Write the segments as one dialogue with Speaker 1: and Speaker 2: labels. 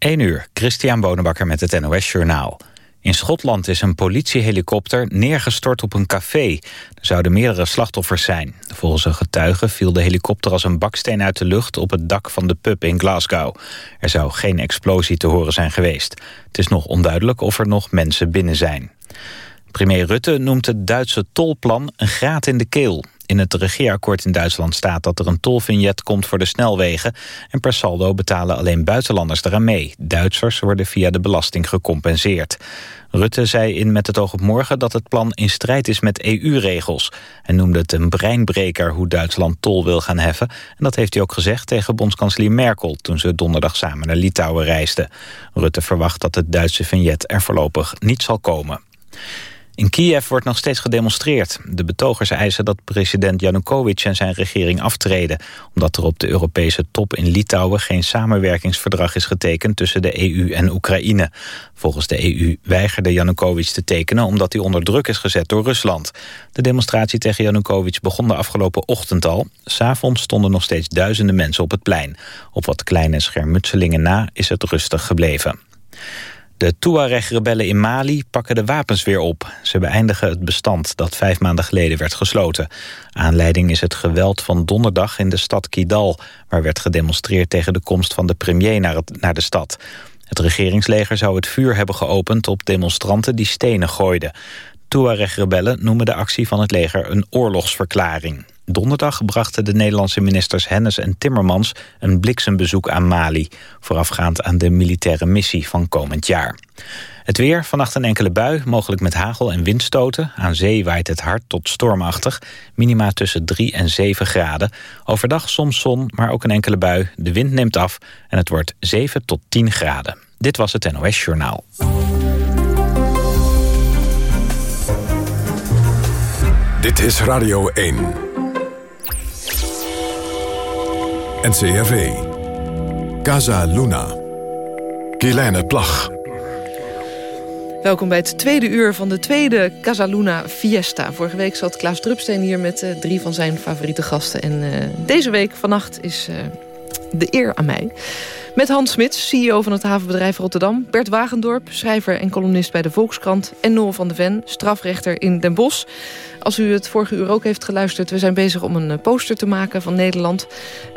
Speaker 1: 1 uur, Christian Bonenbakker met het NOS Journaal. In Schotland is een politiehelikopter neergestort op een café. Er zouden meerdere slachtoffers zijn. Volgens een getuige viel de helikopter als een baksteen uit de lucht... op het dak van de pub in Glasgow. Er zou geen explosie te horen zijn geweest. Het is nog onduidelijk of er nog mensen binnen zijn. Premier Rutte noemt het Duitse tolplan een graat in de keel. In het regeerakkoord in Duitsland staat dat er een tolvignet komt voor de snelwegen... en per saldo betalen alleen buitenlanders eraan mee. Duitsers worden via de belasting gecompenseerd. Rutte zei in Met het oog op morgen dat het plan in strijd is met EU-regels. en noemde het een breinbreker hoe Duitsland tol wil gaan heffen. En dat heeft hij ook gezegd tegen bondskanselier Merkel... toen ze donderdag samen naar Litouwen reisden. Rutte verwacht dat het Duitse vignet er voorlopig niet zal komen. In Kiev wordt nog steeds gedemonstreerd. De betogers eisen dat president Yanukovych en zijn regering aftreden... omdat er op de Europese top in Litouwen... geen samenwerkingsverdrag is getekend tussen de EU en Oekraïne. Volgens de EU weigerde Yanukovych te tekenen... omdat hij onder druk is gezet door Rusland. De demonstratie tegen Yanukovych begon de afgelopen ochtend al. S'avonds stonden nog steeds duizenden mensen op het plein. Op wat kleine schermutselingen na is het rustig gebleven. De Tuareg-rebellen in Mali pakken de wapens weer op. Ze beëindigen het bestand dat vijf maanden geleden werd gesloten. Aanleiding is het geweld van donderdag in de stad Kidal... waar werd gedemonstreerd tegen de komst van de premier naar, het, naar de stad. Het regeringsleger zou het vuur hebben geopend op demonstranten die stenen gooiden. Tuareg-rebellen noemen de actie van het leger een oorlogsverklaring. Donderdag brachten de Nederlandse ministers Hennis en Timmermans een bliksembezoek aan Mali, voorafgaand aan de militaire missie van komend jaar. Het weer, vannacht een enkele bui, mogelijk met hagel en windstoten. Aan zee waait het hard tot stormachtig, minima tussen 3 en 7 graden. Overdag soms zon, maar ook een enkele bui. De wind neemt af en het wordt 7 tot 10 graden. Dit was het NOS Journaal.
Speaker 2: Dit is Radio 1. NCRV. Casa Luna. Kielijne Plag.
Speaker 3: Welkom bij het tweede uur van de tweede Casaluna Fiesta. Vorige week zat Klaas Drupsteen hier met uh, drie van zijn favoriete gasten. En uh, deze week, vannacht, is uh, de eer aan mij. Met Hans Smits, CEO van het havenbedrijf Rotterdam. Bert Wagendorp, schrijver en columnist bij de Volkskrant. En Noel van de Ven, strafrechter in Den Bosch. Als u het vorige uur ook heeft geluisterd... we zijn bezig om een poster te maken van Nederland.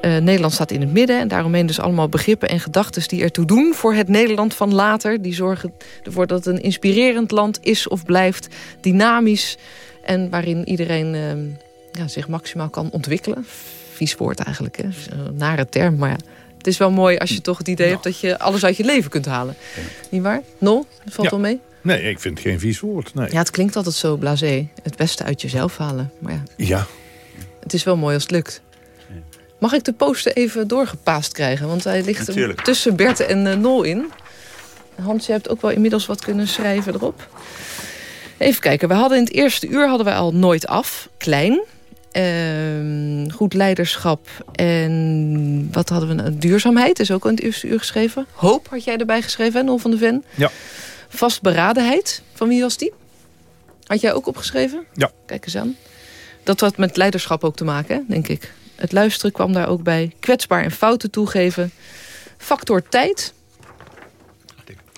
Speaker 3: Uh, Nederland staat in het midden en daaromheen dus allemaal begrippen en gedachten... die ertoe doen voor het Nederland van later. Die zorgen ervoor dat het een inspirerend land is of blijft. Dynamisch en waarin iedereen uh, ja, zich maximaal kan ontwikkelen. Vies woord eigenlijk, hè? Nare term, maar ja. Het is wel mooi als je toch het idee hebt dat je alles uit je leven kunt halen. Ja. Niet waar? Nol? Dat valt
Speaker 4: ja.
Speaker 3: wel mee?
Speaker 4: Nee, ik vind het geen vies woord. Nee.
Speaker 3: Ja, het klinkt altijd zo blasé. Het beste uit jezelf halen. Maar ja.
Speaker 4: ja.
Speaker 3: Het is wel mooi als het lukt. Mag ik de poster even doorgepaast krijgen? Want hij ligt
Speaker 5: Natuurlijk.
Speaker 3: tussen Bert en uh, Nol in. Hans, je hebt ook wel inmiddels wat kunnen schrijven erop. Even kijken, we hadden in het eerste uur hadden wij al nooit af. Klein. Uh, goed leiderschap en wat hadden we? Nou? Duurzaamheid is ook in het eerste uur geschreven. Hoop had jij erbij geschreven, hè, Nol van de Ven.
Speaker 4: Ja.
Speaker 3: Vastberadenheid, van wie was die? Had jij ook opgeschreven?
Speaker 4: Ja.
Speaker 3: Kijk eens aan. Dat had met leiderschap ook te maken, hè, denk ik. Het luisteren kwam daar ook bij. Kwetsbaar en fouten toegeven. Factor tijd.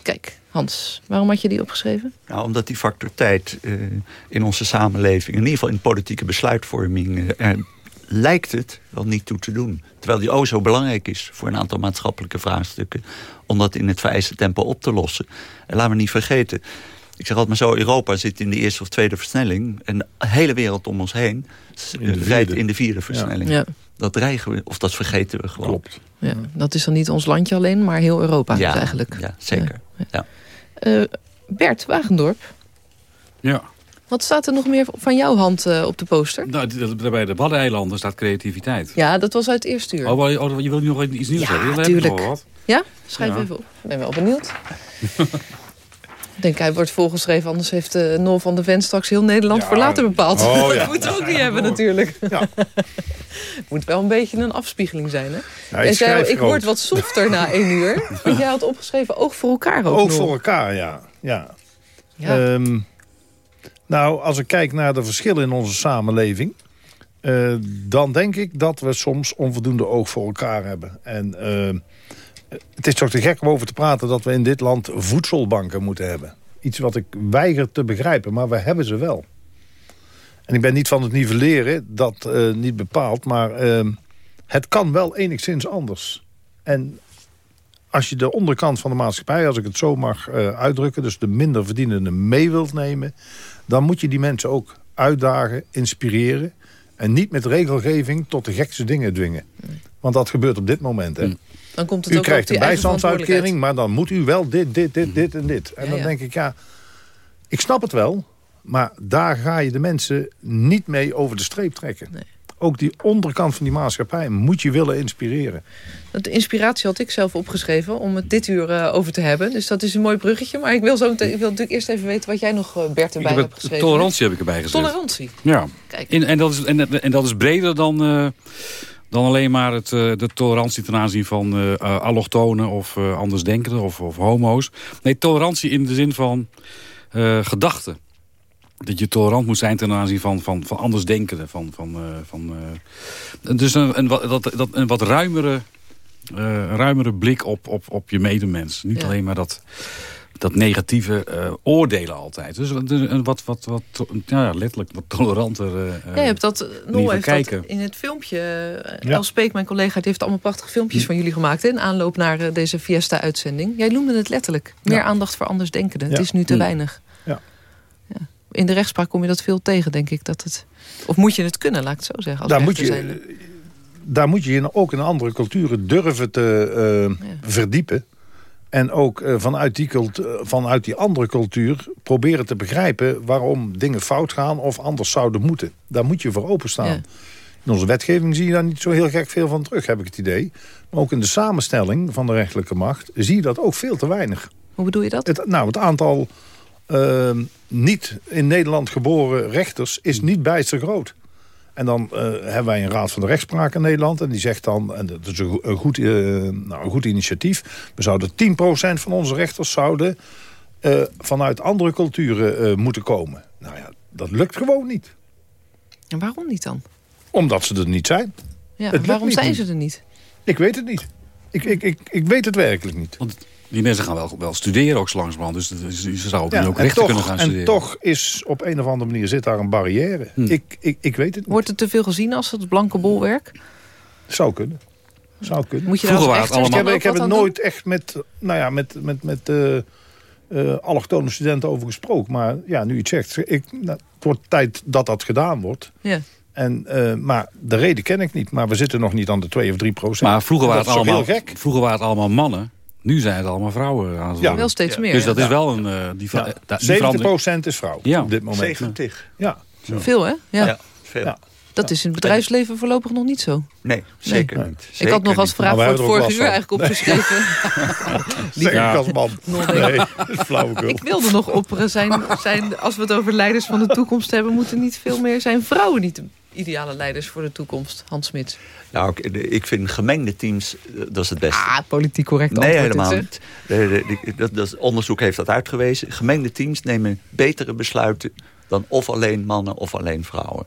Speaker 3: Kijk, Hans, waarom had je die opgeschreven?
Speaker 5: Nou, omdat die factor tijd uh, in onze samenleving... in ieder geval in politieke besluitvorming... Uh, er lijkt het wel niet toe te doen. Terwijl die o zo belangrijk is voor een aantal maatschappelijke vraagstukken... om dat in het vereiste tempo op te lossen. En laten we niet vergeten... Ik zeg altijd maar zo, Europa zit in de eerste of tweede versnelling... en de hele wereld om ons heen rijdt in de vierde versnelling.
Speaker 3: Ja.
Speaker 5: Dat dreigen we, of dat vergeten we gewoon.
Speaker 4: Klopt.
Speaker 3: Ja, dat is dan niet ons landje alleen, maar heel Europa
Speaker 5: ja,
Speaker 3: eigenlijk.
Speaker 5: Ja, zeker. Ja. Ja.
Speaker 3: Uh, Bert Wagendorp.
Speaker 6: Ja.
Speaker 3: Wat staat er nog meer van jouw hand uh, op de poster?
Speaker 6: Nou, bij de Waddeneilanden staat creativiteit.
Speaker 3: Ja, dat was uit het eerste uur.
Speaker 6: Oh, oh je wil nu nog iets nieuws
Speaker 3: ja,
Speaker 6: zeggen?
Speaker 3: natuurlijk.
Speaker 6: Wat.
Speaker 3: Ja, schrijf ja. even op. Ik ben wel benieuwd. Ik denk, hij wordt volgeschreven, anders heeft uh, Nol van de Ven straks heel Nederland ja. voor later bepaald.
Speaker 4: Oh,
Speaker 3: dat
Speaker 4: ja.
Speaker 3: moet ook niet hebben natuurlijk.
Speaker 4: Ja.
Speaker 3: Moet wel een beetje een afspiegeling zijn, hè? En zei, ik word wat softer na één uur. Want jij had opgeschreven oog voor elkaar ook
Speaker 4: Oog voor elkaar, ja. ja. ja. Um, nou, als ik kijk naar de verschillen in onze samenleving... Uh, dan denk ik dat we soms onvoldoende oog voor elkaar hebben. En... Uh, het is toch te gek om over te praten dat we in dit land voedselbanken moeten hebben. Iets wat ik weiger te begrijpen, maar we hebben ze wel. En ik ben niet van het nivelleren, dat uh, niet bepaald, maar uh, het kan wel enigszins anders. En als je de onderkant van de maatschappij, als ik het zo mag uh, uitdrukken... dus de minder verdienende mee wilt nemen... dan moet je die mensen ook uitdagen, inspireren... en niet met regelgeving tot de gekste dingen dwingen. Want dat gebeurt op dit moment. Hè.
Speaker 3: Dan komt het
Speaker 4: u
Speaker 3: ook
Speaker 4: krijgt
Speaker 3: een
Speaker 4: bijstandsuitkering, maar dan moet u wel dit, dit, dit, dit en dit. En ja, dan denk ik, ja, ik snap het wel... maar daar ga je de mensen niet mee over de streep trekken.
Speaker 3: Nee
Speaker 4: ook die onderkant van die maatschappij moet je willen inspireren.
Speaker 3: De inspiratie had ik zelf opgeschreven om het dit uur uh, over te hebben. Dus dat is een mooi bruggetje. Maar ik wil, zo meteen, ik wil natuurlijk eerst even weten wat jij nog, uh, Bert, erbij
Speaker 6: heb
Speaker 3: hebt geschreven.
Speaker 6: Tolerantie heb ik erbij gezet.
Speaker 3: Tolerantie?
Speaker 6: Ja.
Speaker 3: Kijk.
Speaker 6: In, en, dat is, en, en, dat is breder dan, uh, dan alleen maar het, de tolerantie ten aanzien van allochtonen of andersdenkenden of, of homo's. Nee, tolerantie in de zin van gedachten dat je tolerant moet zijn ten aanzien van, van, van andersdenkenden. Van, van, uh, van, uh, dus een, een, dat, dat, een wat ruimere, uh, ruimere blik op, op, op je medemens. Niet
Speaker 3: Ja.
Speaker 6: alleen maar dat, dat negatieve oordelen altijd. Dus een wat, wat, wat ja, letterlijk wat toleranter
Speaker 3: Jij hebt dat, Nol heeft dat
Speaker 6: kijken.
Speaker 3: in het filmpje. Uh,
Speaker 4: Ja.
Speaker 3: Els Peek, mijn collega, die heeft allemaal prachtige filmpjes van jullie gemaakt. Hè, in aanloop naar uh, deze Fiesta-uitzending. Jij noemde het letterlijk. Meer
Speaker 4: Ja.
Speaker 3: aandacht voor andersdenkenden. Het
Speaker 4: Ja.
Speaker 3: is nu te
Speaker 6: Hm.
Speaker 3: weinig.
Speaker 4: Ja.
Speaker 3: Ja. In de rechtspraak kom je dat veel tegen, denk ik. Dat het, of moet je het kunnen, laat ik het zo zeggen. Als
Speaker 4: Daar moet, je, daar moet je je ook in andere culturen durven te eh,
Speaker 3: Ja.
Speaker 4: verdiepen. En ook eh, vanuit, die eh, vanuit die andere cultuur proberen te begrijpen... waarom dingen fout gaan of anders zouden moeten. Daar moet je voor openstaan.
Speaker 3: Ja.
Speaker 4: In onze wetgeving zie je daar niet zo heel gek veel van terug, heb ik het idee. Maar ook in de samenstelling van de rechterlijke macht... zie je dat ook veel te weinig.
Speaker 3: Hoe bedoel je dat?
Speaker 4: Het, nou, het aantal eh, niet in Nederland geboren rechters is niet bijster groot. En dan eh, hebben wij een raad van de rechtspraak in Nederland. En die zegt dan, en dat is een, go- een goed, eh, nou, een goed initiatief... we zouden 10% van onze rechters zouden eh, vanuit andere culturen eh, moeten komen. Nou ja, dat lukt gewoon niet.
Speaker 3: En waarom niet dan?
Speaker 4: Omdat ze er niet zijn.
Speaker 3: Ja, waarom
Speaker 4: niet.
Speaker 3: zijn ze er niet?
Speaker 4: Ik weet het niet. Ik, ik, ik, ik weet het werkelijk niet.
Speaker 6: Want die mensen gaan wel, wel studeren ook zo langzamerhand. Dus, ze zouden
Speaker 4: Ja,
Speaker 6: ook
Speaker 4: en,
Speaker 6: rechten
Speaker 4: toch,
Speaker 6: kunnen gaan
Speaker 4: en
Speaker 6: studeren.
Speaker 4: toch is op een of andere manier zit daar een barrière.
Speaker 6: Hm.
Speaker 4: Ik, ik, ik weet het niet.
Speaker 3: Wordt het te veel gezien als het blanke bolwerk?
Speaker 4: Zou kunnen. Zou kunnen.
Speaker 3: Moet je
Speaker 6: Vroeger waren het
Speaker 3: rechter
Speaker 4: ik heb, ik heb er
Speaker 3: aan
Speaker 4: nooit echt met, nou ja, met, met, met eh eh, allochtone studenten over gesproken. Maar ja, nu je het zegt, ik, nou, het wordt tijd dat dat gedaan wordt.
Speaker 3: Ja.
Speaker 4: En, eh, maar de reden ken ik niet. Maar we zitten nog niet aan de 2 of 3 procent.
Speaker 6: Maar vroeger waren, het allemaal,
Speaker 4: heel gek.
Speaker 6: vroeger waren het allemaal mannen. Nu zijn het allemaal vrouwen aan het
Speaker 4: Ja.
Speaker 6: worden.
Speaker 3: Wel steeds meer.
Speaker 6: Dus
Speaker 3: ja.
Speaker 6: dat is wel een... eh, die,
Speaker 4: Ja.
Speaker 6: ja. die
Speaker 4: 70
Speaker 6: verandering.
Speaker 4: procent is vrouw
Speaker 6: Ja.
Speaker 4: op dit moment.
Speaker 5: 70.
Speaker 4: Ja.
Speaker 3: Veel, hè? Ja.
Speaker 5: Ja, veel.
Speaker 4: Ja.
Speaker 3: Dat is in het bedrijfsleven voorlopig nog niet zo.
Speaker 5: Nee, zeker
Speaker 4: Nee.
Speaker 5: niet.
Speaker 3: ik
Speaker 5: Zeker
Speaker 3: had nog als vraag voor het vorige uur eigenlijk opgeschreven.
Speaker 6: Ja.
Speaker 4: ik als man. Nee, dat is flauwekul.
Speaker 3: Ik wilde nog opperen, zijn, zijn, als we het over leiders van de toekomst hebben... moeten niet veel meer zijn vrouwen niet ideale leiders voor de toekomst? Hans Smits.
Speaker 5: Nou, ik, ik vind gemengde teams, eh, dat is het beste.
Speaker 3: Ah, politiek correct
Speaker 5: Nee, helemaal niet. Dat, dat onderzoek heeft dat uitgewezen. Gemengde teams nemen betere besluiten dan of alleen mannen of alleen vrouwen.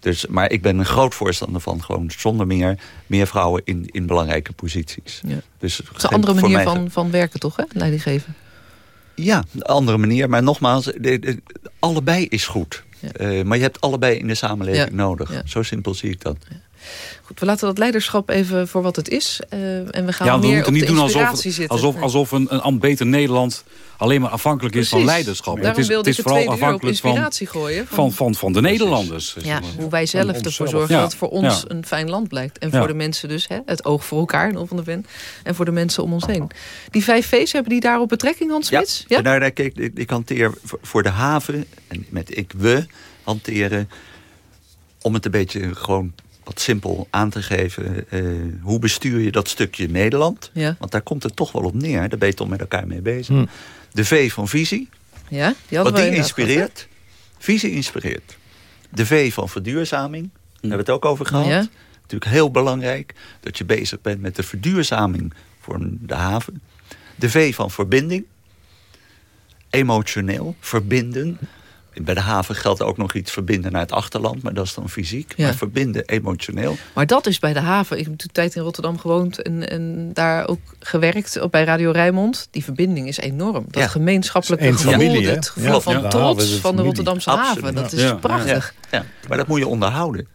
Speaker 5: Dus, maar ik ben een groot voorstander van gewoon zonder meer, meer vrouwen in, in belangrijke posities.
Speaker 3: Ja.
Speaker 5: Dus
Speaker 3: is een andere manier
Speaker 5: mij-
Speaker 3: van, van werken, toch? Hè? Leiding geven.
Speaker 5: Ja, een andere manier. Maar nogmaals, de- de- allebei is goed.
Speaker 3: Ja.
Speaker 5: Eh, maar je hebt allebei in de samenleving nodig. Zo simpel zie ik dat.
Speaker 3: Goed, we laten dat leiderschap even voor wat het is. eh, en we gaan
Speaker 6: Ja, we
Speaker 3: meer
Speaker 6: moeten
Speaker 3: op
Speaker 6: niet
Speaker 3: de
Speaker 6: doen
Speaker 3: inspiratie
Speaker 6: alsof,
Speaker 3: zitten.
Speaker 6: alsof, alsof een, een ambt beter Nederland alleen maar afhankelijk is van leiderschap.
Speaker 3: Daarom
Speaker 6: het is, het is vooral afhankelijk van,
Speaker 3: inspiratie gooien.
Speaker 6: van, van, van de Nederlanders.
Speaker 3: ja, hoe wij zelf
Speaker 4: Van
Speaker 3: ervoor zorgen
Speaker 6: Ja,
Speaker 3: dat het voor ons
Speaker 6: ja.
Speaker 3: een fijn land blijkt. En
Speaker 6: Ja.
Speaker 3: voor de mensen dus, hè, het oog voor elkaar, in van de ven. En voor de mensen om ons heen. Die vijf V's, hebben die daarop betrekking, Hans
Speaker 5: Ja,
Speaker 3: Smits? Ja?
Speaker 5: Nou, nou, kijk, ik, ik hanteer voor de haven, en met ik we hanteren, om het een beetje gewoon wat simpel aan te geven. eh, hoe bestuur je dat stukje Nederland?
Speaker 3: Ja.
Speaker 5: Want daar komt het toch wel op neer. Daar ben je toch met elkaar mee bezig.
Speaker 4: Hm.
Speaker 5: De V van visie.
Speaker 3: Ja, die
Speaker 5: Wat die
Speaker 3: gehad,
Speaker 5: inspireert. Visie inspireert. De V van verduurzaming. Daar hebben we het ook over gehad.
Speaker 3: Ja.
Speaker 5: Natuurlijk heel belangrijk dat je bezig bent met de verduurzaming voor de haven. De V van verbinding. Emotioneel, verbinden. Bij de haven geldt ook nog iets verbinden naar het achterland. Maar dat is dan fysiek.
Speaker 3: Ja.
Speaker 5: Maar verbinden emotioneel.
Speaker 3: Maar dat is bij de haven. Ik heb toen tijd in Rotterdam gewoond en, en daar ook gewerkt op bij Radio Rijnmond. Die verbinding is enorm. Dat
Speaker 5: Ja.
Speaker 3: gemeenschappelijke gevoel,
Speaker 4: familie,
Speaker 3: het gevoel
Speaker 4: Ja,
Speaker 3: van.
Speaker 4: De
Speaker 3: trots van de. Rotterdamse
Speaker 5: Absoluut.
Speaker 3: haven. Dat is
Speaker 6: Ja.
Speaker 3: prachtig.
Speaker 5: Ja, maar dat moet je onderhouden.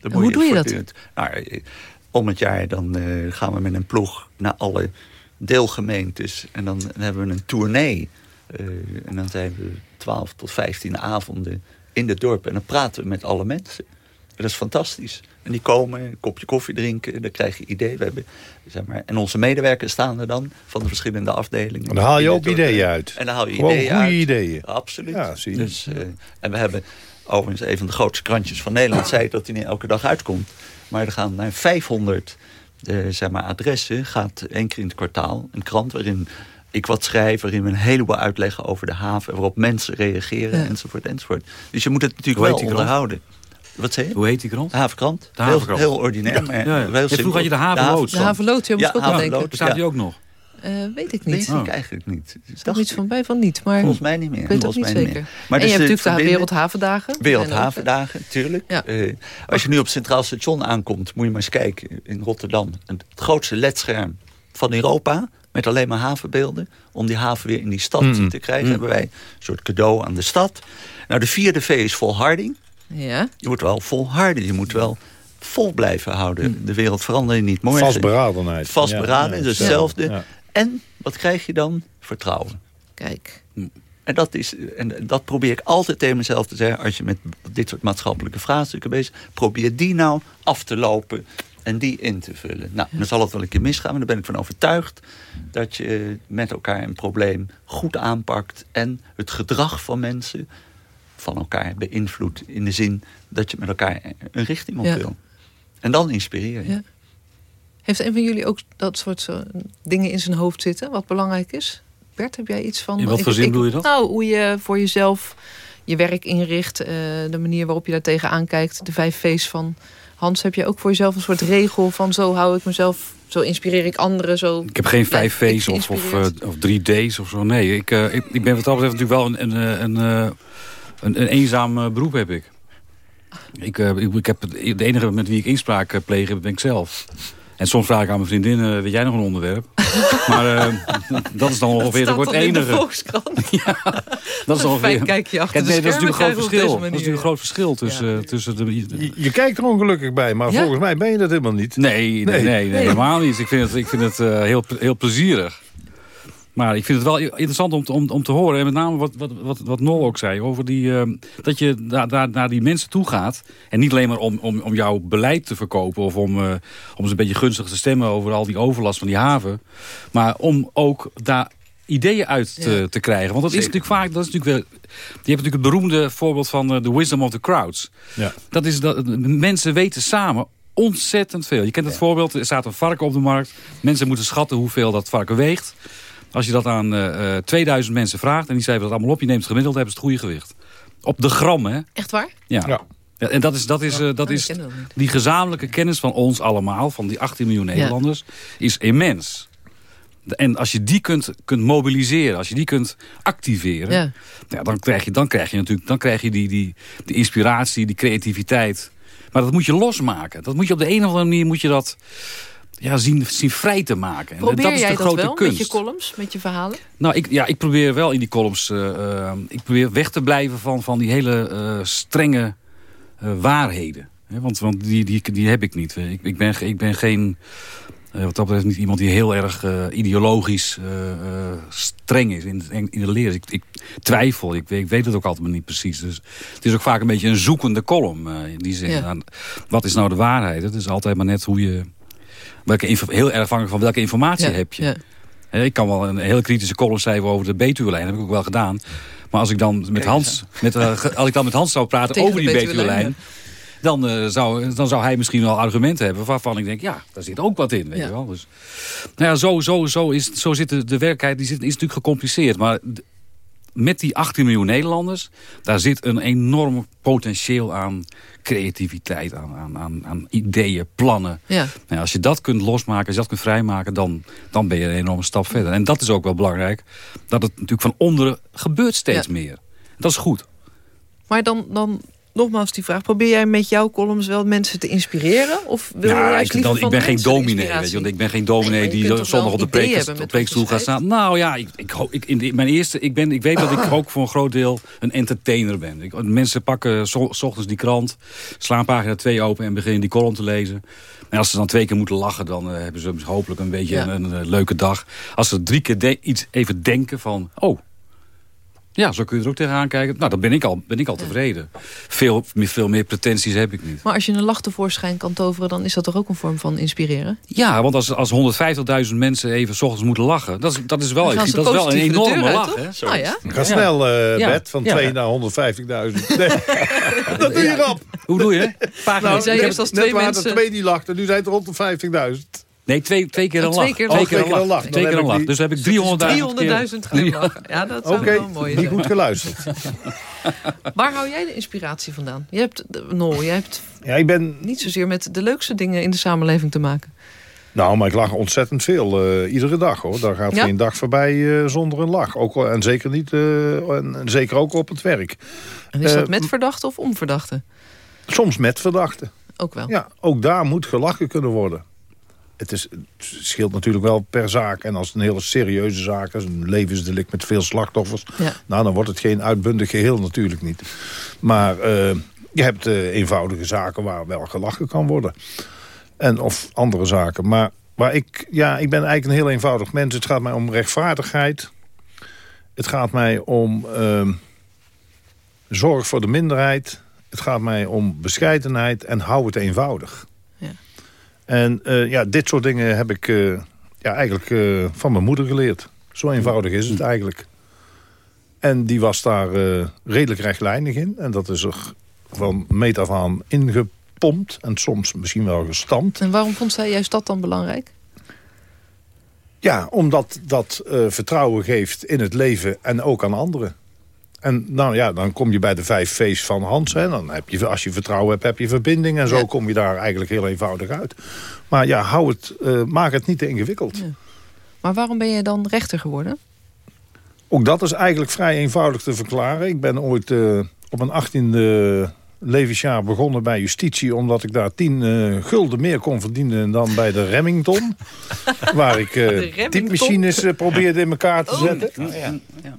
Speaker 5: Dat
Speaker 3: Hoe doe je dat?
Speaker 5: Nou, eh, om het jaar dan eh, gaan we met een ploeg naar alle deelgemeentes. En dan hebben we een tournee. Eh, en dan zijn we 12 tot 15 avonden in het dorp. En dan praten we met alle mensen. En dat is fantastisch. En die komen, een kopje koffie drinken, dan krijg je ideeën. We hebben, zeg maar, en onze medewerkers staan er dan van de verschillende afdelingen.
Speaker 4: En dan haal je ook ideeën uit.
Speaker 5: En dan haal je
Speaker 4: Gewoon
Speaker 5: ideeën
Speaker 4: goede
Speaker 5: uit.
Speaker 4: ideeën.
Speaker 5: Absoluut.
Speaker 4: Ja, zie je.
Speaker 5: Dus, eh, en we hebben overigens een van de grootste krantjes van Nederland... zei dat hij niet elke dag uitkomt. Maar er gaan naar 500 eh, zeg maar, adressen. Gaat één keer in het kwartaal een krant waarin ik wat schrijf... waarin we een heleboel uitleggen over de haven... waarop mensen reageren,
Speaker 3: Ja.
Speaker 5: enzovoort, enzovoort. Dus je moet het natuurlijk
Speaker 6: Hoe
Speaker 5: wel
Speaker 6: die krant?
Speaker 5: onderhouden. Wat zei je?
Speaker 6: Hoe heet die krant?
Speaker 5: De havenkrant.
Speaker 6: De Havenkrant.
Speaker 5: Heel, heel ordinair, maar
Speaker 6: Ja, ja.
Speaker 5: heel
Speaker 6: Ja, vroeger had je de Havenlood.
Speaker 3: De havenlood, je moet
Speaker 5: Ja,
Speaker 3: ik ook denken.
Speaker 6: Bestaat
Speaker 5: Ja.
Speaker 6: die ook nog?
Speaker 3: Eh, weet ik
Speaker 5: Weet
Speaker 3: niet.
Speaker 6: Oh.
Speaker 5: ik eigenlijk niet.
Speaker 3: Er staat iets van bij van niet. Maar
Speaker 5: Volgens mij niet meer.
Speaker 3: ik weet het ook
Speaker 5: Volgens
Speaker 3: niet zeker.
Speaker 5: Maar
Speaker 3: en je
Speaker 5: dus
Speaker 3: hebt
Speaker 5: de
Speaker 3: natuurlijk de Wereldhavendagen.
Speaker 5: Wereldhavendagen, natuurlijk.
Speaker 3: Ja.
Speaker 5: Eh, als je nu op het Centraal Station aankomt, moet je maar eens kijken in Rotterdam. Het grootste ledscherm van Europa, met alleen maar havenbeelden. Om die haven weer in die stad
Speaker 4: Mm-mm.
Speaker 5: te krijgen, hebben wij een soort cadeau aan de stad. Nou, de vierde V is volharding.
Speaker 3: Ja.
Speaker 5: Je moet wel volharden, je moet wel vol blijven houden. De wereld verandert niet morgen.
Speaker 4: Vastberadenheid.
Speaker 5: Vastberaden,
Speaker 4: Ja, ja,
Speaker 5: hetzelfde.
Speaker 4: ja.
Speaker 5: En wat krijg je dan? Vertrouwen.
Speaker 3: Kijk.
Speaker 5: En dat, is, en dat probeer ik altijd tegen mezelf te zeggen... als je met dit soort maatschappelijke vraagstukken bezig bent... probeer die nou af te lopen en die in te vullen. Nou, dan zal het wel een keer misgaan... maar dan ben ik van overtuigd... dat je met elkaar een probleem goed aanpakt... en het gedrag van mensen van elkaar beïnvloedt... in de zin dat je met elkaar een richting op
Speaker 3: Ja.
Speaker 5: wil. En dan inspireer je.
Speaker 3: Ja. Heeft een van jullie ook dat soort zo, dingen in zijn hoofd zitten, wat belangrijk is? Bert, heb jij iets van...
Speaker 6: In wat voor zin bedoel je dat?
Speaker 3: Nou, hoe je voor jezelf je werk inricht, eh, de manier waarop je daar tegenaan kijkt, de vijf V's van Hans. Heb je ook voor jezelf een soort regel van zo hou ik mezelf, zo inspireer ik anderen, zo...
Speaker 6: Ik heb geen vijf
Speaker 3: blijf ik
Speaker 6: V's of, of,
Speaker 3: geïnspireerd?
Speaker 6: eh, of drie D's of zo. Nee, ik, eh, ik, ik ben wat dat betreft natuurlijk wel een, een, eh, een, een, een eenzaam beroep heb ik. Ik, ik, ik heb de enige met wie ik inspraak pleeg ben ik zelf. En soms vraag ik aan mijn vriendin, eh, weet jij nog een onderwerp? maar eh, dat is dan ongeveer
Speaker 3: dan in de
Speaker 6: enige.
Speaker 3: Volkskrant.
Speaker 6: Dat is
Speaker 3: Een
Speaker 6: ongeveer...
Speaker 3: achter
Speaker 6: Kijk,
Speaker 3: de
Speaker 6: nee, dat is natuurlijk een groot verschil. Dat is natuurlijk een groot verschil tussen,
Speaker 3: Ja.
Speaker 6: eh, tussen de,
Speaker 4: Je, je kijkt er ongelukkig bij, maar
Speaker 3: Ja?
Speaker 4: volgens mij ben je dat helemaal niet.
Speaker 6: Nee, nee, nee,
Speaker 4: Nee.
Speaker 6: nee, helemaal niet. Ik vind het, ik vind het eh, heel, heel plezierig. Maar ik vind het wel interessant om te, om, om te horen. En met name wat, wat, wat, wat Nol ook zei. Over die, eh, dat je daar, daar naar die mensen toe gaat. En niet alleen maar om, om, om jouw beleid te verkopen. Of om, eh, om ze een beetje gunstig te stemmen over al die overlast van die haven. Maar om ook daar ideeën uit te,
Speaker 3: Ja.
Speaker 6: te krijgen. Want dat is natuurlijk vaak... Dat is natuurlijk wel, je hebt natuurlijk het beroemde voorbeeld van eh, The Wisdom of the Crowds.
Speaker 4: Ja.
Speaker 6: Dat is dat mensen weten samen ontzettend veel. Je kent het voorbeeld, er staat een varken op de markt. Mensen moeten schatten hoeveel dat varken weegt. Als je dat aan eh, eh, 2000 mensen vraagt en die schrijven dat allemaal op... je neemt het gemiddeld, hebben ze het goede gewicht. Op de gram, hè?
Speaker 3: Echt waar?
Speaker 6: Ja.
Speaker 4: Ja.
Speaker 6: Ja, en dat is, dat is, eh, dat
Speaker 3: Oh,
Speaker 6: is
Speaker 3: ken dat niet.
Speaker 6: die gezamenlijke kennis van ons allemaal... van die 18 miljoen Nederlanders, is immens. En als je die kunt, kunt mobiliseren, als je die kunt activeren...
Speaker 3: Ja.
Speaker 6: Ja, dan, krijg je, dan krijg je natuurlijk dan krijg je die, die, die inspiratie, die creativiteit. Maar dat moet je losmaken. Dat moet je op de een of andere manier moet je dat ja, zien, zien vrij te maken. En
Speaker 3: Probeer
Speaker 6: dat is
Speaker 3: jij
Speaker 6: de
Speaker 3: dat
Speaker 6: grote
Speaker 3: wel
Speaker 6: kunst.
Speaker 3: met je columns, met je verhalen?
Speaker 6: Nou, ik, ja, ik probeer wel in die columns... eh, eh, ik probeer weg te blijven van, van die hele eh, strenge waarheden. Want want die, die, die heb ik niet. Ik, ik, ben, ik ben geen... wat dat betreft niet iemand die heel erg ideologisch streng is in, in de leer. Ik, ik twijfel, ik, weet- ik weet het ook altijd maar niet precies. Dus het is ook vaak een beetje een zoekende column in die zin.
Speaker 3: Ja.
Speaker 6: Aan- wat is nou de waarheid? Het is altijd maar net hoe je... Welke heel erg afhankelijk van welke informatie heb je.
Speaker 3: Ja.
Speaker 6: Ik kan wel een heel kritische column schrijven over de Betuwe-lijn. Dat heb ik ook wel gedaan. Maar als ik dan met Hans, met, eh, als ik dan met Hans zou praten
Speaker 3: Tegen
Speaker 6: over die
Speaker 3: Betuwe-lijn.
Speaker 6: Dan, eh, zou, dan zou hij misschien wel argumenten hebben waarvan ik denk... ja, daar zit ook wat in, weet
Speaker 3: Ja.
Speaker 6: je wel. Dus, nou ja, zo, zo, zo, is, zo zit de, de werkelijkheid die zit, is natuurlijk gecompliceerd. Maar met die 18 miljoen Nederlanders... daar zit een enorm potentieel aan creativiteit... aan, aan, aan, aan ideeën, plannen.
Speaker 3: Ja.
Speaker 6: Nou, als je dat kunt losmaken, als je dat kunt vrijmaken... Dan, dan ben je een enorme stap verder. En dat is ook wel belangrijk. Dat het natuurlijk van onderen gebeurt steeds
Speaker 3: Ja.
Speaker 6: meer. Dat is goed.
Speaker 3: Maar dan, dan nogmaals die vraag. Probeer jij met jouw columns wel mensen te inspireren? Of wil je
Speaker 6: Nou, ik,
Speaker 3: liever
Speaker 6: dan, ik
Speaker 3: van
Speaker 6: ben geen dominee, weet je, want ik ben geen dominee
Speaker 3: Nee, je
Speaker 6: die zondag op de preek- preekstoel
Speaker 3: je
Speaker 6: gaat staan. Nou ja, ik, ik, ik, in de- mijn eerste, ik, ben, ik weet dat ik ook voor een groot deel een entertainer ben. Ik, mensen pakken s ochtends die krant, slaan pagina 2 open en beginnen die column te lezen. En als ze dan twee keer moeten lachen, dan eh, hebben ze hopelijk een beetje
Speaker 3: Ja.
Speaker 6: een, een, leuke dag. Als ze drie keer de- iets even denken van, oh, ja, zo kun je er ook tegenaan kijken. Nou, dan ben ik al, ben ik al tevreden. Veel, veel meer pretenties heb ik niet.
Speaker 3: Maar als je een lach tevoorschijn kan toveren... dan is dat toch ook een vorm van inspireren?
Speaker 6: Ja, want als, als 150.000 mensen even 's ochtends moeten lachen... dat is, dat is wel, dat is wel een enorme
Speaker 3: uit,
Speaker 6: lach. Hè?
Speaker 3: Nou ja.
Speaker 4: Ga snel, eh
Speaker 6: Ja.
Speaker 4: Bert, van
Speaker 6: Ja.
Speaker 4: 2 naar 150.000. Nee. dat doe je rap.
Speaker 6: Hoe doe je? Pagina,
Speaker 3: Nou, eerst als
Speaker 4: Net
Speaker 3: twee
Speaker 4: waren
Speaker 3: mensen-
Speaker 4: er twee die lachten, nu zijn het rond de 50.000.
Speaker 6: nee, twee, twee keer een
Speaker 3: Oh,
Speaker 6: lach.
Speaker 3: twee keer
Speaker 6: twee
Speaker 3: lach.
Speaker 6: keer een
Speaker 4: Twee keer een
Speaker 6: lach. Twee keer een lach. Dus heb ik 300.000
Speaker 3: 300.000
Speaker 6: keer...
Speaker 3: glimlachen. Ja, dat zou
Speaker 4: Oké,
Speaker 3: wel mooi
Speaker 4: niet
Speaker 3: zijn.
Speaker 4: goed geluisterd.
Speaker 3: Waar hou jij de inspiratie vandaan? Je hebt, Nol, jij hebt
Speaker 4: Ja, ik ben...
Speaker 3: niet zozeer met de leukste dingen in de samenleving te maken.
Speaker 4: Nou, maar ik lach ontzettend veel. eh, iedere dag, hoor. Daar gaat
Speaker 3: Ja?
Speaker 4: geen dag voorbij eh, zonder een lach. Ook, en, zeker niet, eh, en, en zeker ook op het werk.
Speaker 3: En is
Speaker 4: Eh,
Speaker 3: dat met verdachten of onverdachten?
Speaker 4: Soms met verdachten.
Speaker 3: Ook wel.
Speaker 4: Ja, ook daar moet gelachen kunnen worden. Het, is, het scheelt natuurlijk wel per zaak. En als het een hele serieuze zaak is, een levensdelict met veel slachtoffers...
Speaker 3: Ja.
Speaker 4: nou, dan wordt het geen uitbundig geheel natuurlijk niet. Maar eh, je hebt eh, eenvoudige zaken waar wel gelachen kan worden. En, of andere zaken. Maar waar ik, ja, ik ben eigenlijk een heel eenvoudig mens. Het gaat mij om rechtvaardigheid. Het gaat mij om ehm, zorg voor de minderheid. Het gaat mij om bescheidenheid en hou het eenvoudig. En eh, ja, dit soort dingen heb ik eh, ja, eigenlijk eh, van mijn moeder geleerd. Zo eenvoudig is het eigenlijk. En die was daar redelijk rechtlijnig in. En dat is er van meet af aan ingepompt. En soms misschien wel gestampt.
Speaker 3: En waarom vond zij juist dat dan belangrijk?
Speaker 4: Ja, omdat dat vertrouwen geeft in het leven en ook aan anderen. En nou ja, dan kom je bij de vijf V's van Hans. Hè. Dan heb je, als je vertrouwen hebt, heb je verbinding. En zo
Speaker 3: Ja.
Speaker 4: kom je daar eigenlijk heel eenvoudig uit. Maar ja, hou het, eh, maak het niet te ingewikkeld.
Speaker 3: Ja. Maar waarom ben je dan rechter geworden?
Speaker 4: Ook dat is eigenlijk vrij eenvoudig te verklaren. Ik ben ooit eh, op een achttiende levensjaar begonnen bij justitie... omdat ik daar tien eh, gulden meer kon verdienen dan bij de Remington. waar ik
Speaker 3: Remington?
Speaker 4: typemachines probeerde in elkaar te
Speaker 3: Oh.
Speaker 4: zetten.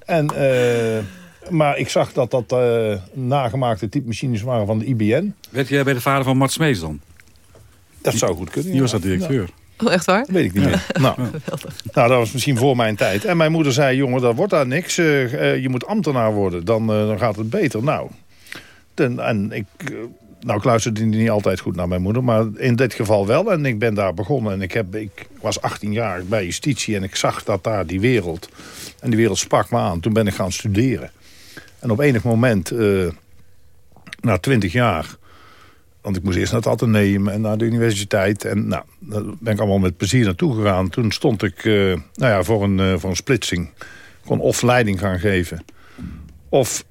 Speaker 4: En, eh, maar ik zag dat dat eh, nagemaakte typemachines waren van de IBN.
Speaker 6: Werd jij bij de vader van Mart Smees dan?
Speaker 4: Dat zou goed kunnen.
Speaker 6: Die was dat directeur.
Speaker 3: Oh, echt waar?
Speaker 4: Dat weet ik niet meer. Nou, nou, dat was misschien voor mijn tijd. En mijn moeder zei, jongen, dat wordt daar niks. Eh, eh, je moet ambtenaar worden, dan, eh, dan gaat het beter. Nou, ten, en ik, nou, ik luisterde niet altijd goed naar mijn moeder, maar in dit geval wel. En ik ben daar begonnen en ik, heb, ik was 18 jaar bij justitie... en ik zag dat daar die wereld, en die wereld sprak me aan. Toen ben ik gaan studeren. En op enig moment, eh, na 20 jaar... Want ik moest eerst naar het ateneum en naar de universiteit. En nou, daar ben ik allemaal met plezier naartoe gegaan. Toen stond ik eh, nou ja, voor, een, eh, voor een splitsing. Kon of leiding gaan geven. Of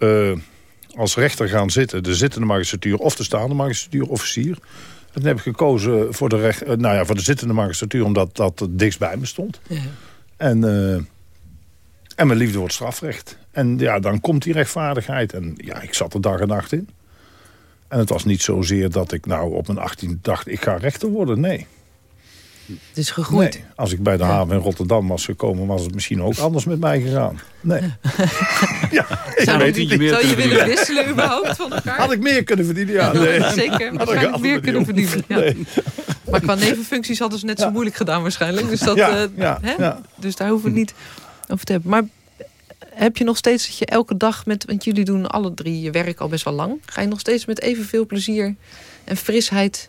Speaker 4: als rechter gaan zitten. De zittende magistratuur of de staande magistratuur, officier. En toen heb ik gekozen voor de, recht, nou ja, voor de zittende magistratuur... omdat dat het dichtst bij me stond.
Speaker 3: Ja.
Speaker 4: En, en mijn liefde wordt strafrecht. En ja, dan komt die rechtvaardigheid. En ja, ik zat er dag en nacht in. En het was niet zozeer dat ik nou op mijn 18 dacht... ik ga rechter worden, nee.
Speaker 3: Het is gegroeid.
Speaker 4: nee. Als ik bij de haven in Rotterdam was gekomen... was het misschien ook anders met mij gegaan. Nee. ja, ik
Speaker 3: Zou,
Speaker 4: weet
Speaker 3: je,
Speaker 4: het niet.
Speaker 6: meer
Speaker 3: zou je willen wisselen überhaupt van elkaar?
Speaker 4: Had ik meer kunnen verdienen? Ja, nee.
Speaker 3: Zeker, waarschijnlijk
Speaker 4: gaat
Speaker 3: meer kunnen verdienen. Ja. Maar qua nevenfuncties hadden ze net zo moeilijk gedaan waarschijnlijk. Dus, dat,
Speaker 4: Ja,
Speaker 3: eh,
Speaker 4: ja,
Speaker 3: hè?
Speaker 4: ja.
Speaker 3: dus daar hoeven we niet over te hebben. Maar heb je nog steeds dat je elke dag met... want jullie doen alle drie je werk al best wel lang. Ga je nog steeds met evenveel plezier en frisheid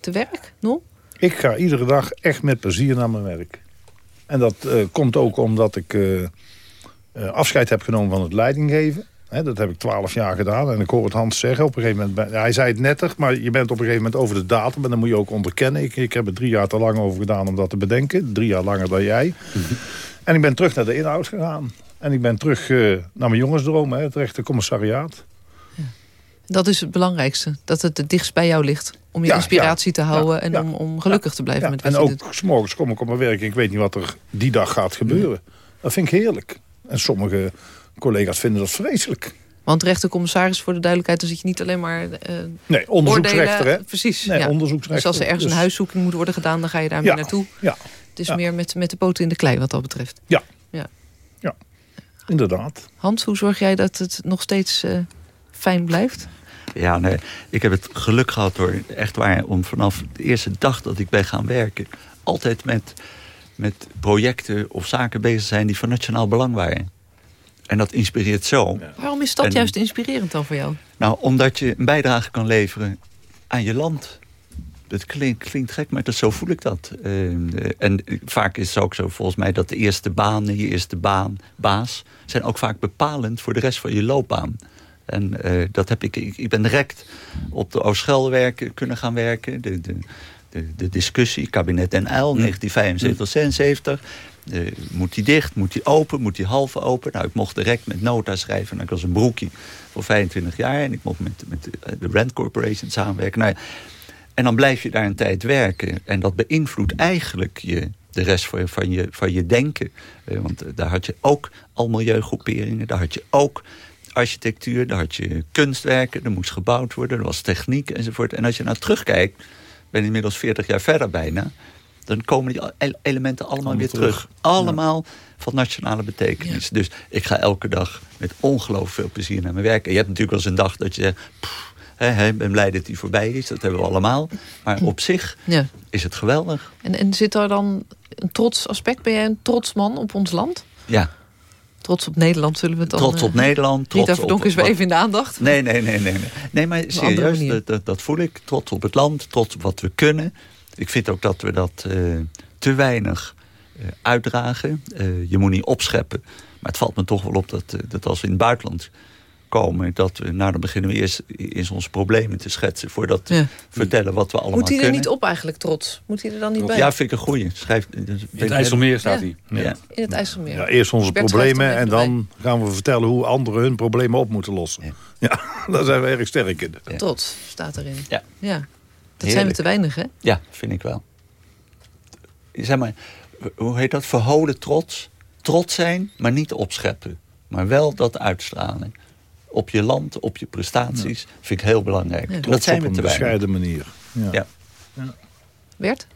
Speaker 3: te werk? No?
Speaker 4: Ik ga iedere dag echt met plezier naar mijn werk. En dat eh, komt ook omdat ik eh, eh, afscheid heb genomen van het leidinggeven. Hè, dat heb ik twaalf jaar gedaan. En ik hoor het Hans zeggen. Op een gegeven moment, hij zei het netter, maar je bent op een gegeven moment over de datum. En dan moet je ook onderkennen. Ik, ik heb er drie jaar te lang over gedaan om dat te bedenken. Drie jaar langer dan jij. En ik ben terug naar de inhoud gegaan. En ik ben terug eh, naar mijn jongensdroom, hè, het rechtercommissariaat.
Speaker 3: Dat is het belangrijkste. Dat het het dichtst bij jou ligt. Om je
Speaker 4: Ja,
Speaker 3: inspiratie te houden
Speaker 4: ja,
Speaker 3: en om, om gelukkig te blijven met wat
Speaker 4: en
Speaker 3: je
Speaker 4: ook
Speaker 3: doet.
Speaker 4: s morgens kom ik op mijn werk en ik weet niet wat er die dag gaat gebeuren. Dat vind ik heerlijk. En sommige collega's vinden dat vreselijk.
Speaker 3: Want rechtercommissaris, voor de duidelijkheid... dan zit je niet alleen maar... Uh,
Speaker 4: nee, onderzoeksrechter,
Speaker 3: oordelen.
Speaker 4: hè?
Speaker 3: Precies,
Speaker 4: nee, onderzoeksrechter.
Speaker 3: Dus als er ergens
Speaker 4: dus...
Speaker 3: een huiszoeking moet worden gedaan... dan ga je daarmee naartoe.
Speaker 4: Ja.
Speaker 3: Het is meer met, met de poten in de klei wat dat betreft.
Speaker 4: Ja.
Speaker 3: Ja,
Speaker 4: ja. Inderdaad.
Speaker 3: Hans, hoe zorg jij dat het nog steeds uh, fijn blijft?
Speaker 5: Ja, nee, ik heb het geluk gehad hoor, echt waar... om vanaf de eerste dag dat ik ben gaan werken... altijd met, met projecten of zaken bezig zijn... die van nationaal belang waren. En dat inspireert zo.
Speaker 3: Ja. Waarom is dat en, juist inspirerend dan voor jou?
Speaker 5: Nou, omdat je een bijdrage kan leveren aan je land. Het klinkt, klinkt gek, maar dat, zo voel ik dat. Uh, en vaak is het ook zo volgens mij dat de eerste banen, je eerste baan, baas... zijn ook vaak bepalend voor de rest van je loopbaan. En uh, dat heb ik, ik, ik ben direct op de Ooschel werken, kunnen gaan werken. De, de, de, de discussie, kabinet NL, 1975, 76... Uh, moet die dicht? Moet die open? Moet die halve open? Nou, ik mocht direct met nota schrijven. Nou, ik was een broekie voor 25 jaar. En ik mocht met, met de Rand Corporation samenwerken. Nou, en dan blijf je daar een tijd werken. En dat beïnvloedt eigenlijk je, de rest van je, van je, van je denken. Uh, want daar had je ook al milieugroeperingen. Daar had je ook architectuur. Daar had je kunstwerken. Er moest gebouwd worden. Er was techniek enzovoort. En als je nou terugkijkt. ben inmiddels 40 jaar verder bijna dan komen die elementen allemaal weer terug. terug. Allemaal ja. van nationale betekenis. Ja. Dus ik ga elke dag met ongelooflijk veel plezier naar mijn werk. En je hebt natuurlijk wel eens een dag dat je zegt... ik ben blij dat die voorbij is, dat hebben we allemaal. Maar op zich ja. is het geweldig.
Speaker 3: En, en zit er dan een trots aspect? Ben jij een trots man op ons land?
Speaker 5: Ja.
Speaker 3: Trots op Nederland zullen we het dan...
Speaker 5: Trots op uh, Nederland.
Speaker 3: Trots Rita Verdonk is weer even in de aandacht.
Speaker 5: Nee, nee, nee. Nee, nee. nee maar serieus, dat, dat, dat voel ik. Trots op het land, trots op wat we kunnen... Ik vind ook dat we dat uh, te weinig uh, uitdragen. Uh, je moet niet opscheppen. Maar het valt me toch wel op dat, dat als we in het buitenland komen... dat we, nou dan beginnen we eerst eens onze problemen te schetsen... voordat we ja. vertellen wat we allemaal
Speaker 3: Moet hij er
Speaker 5: kunnen.
Speaker 3: niet op eigenlijk, trots? Moet hij er dan niet bij?
Speaker 5: Ja, vind ik een goeie. Schrijf,
Speaker 6: in het IJsselmeer staat hij.
Speaker 3: Ja. Ja. In het IJsselmeer.
Speaker 4: Ja, eerst onze Bert problemen en dan gaan we vertellen... hoe anderen hun problemen op moeten lossen. Ja, daar zijn we erg sterk in.
Speaker 3: Trots staat erin.
Speaker 5: Ja.
Speaker 3: ja. Dat zijn we te weinig, hè?
Speaker 5: Ja, vind ik wel. Zeg maar, hoe heet dat? Verholen trots. Trots zijn, maar niet opscheppen. Maar wel dat uitstralen. Op je land, op je prestaties. Ja. Vind ik heel belangrijk.
Speaker 4: Ja.
Speaker 5: Dat zijn we
Speaker 4: op
Speaker 5: te
Speaker 4: een bescheiden manier. Ja.
Speaker 5: ja.
Speaker 3: ja. Bert?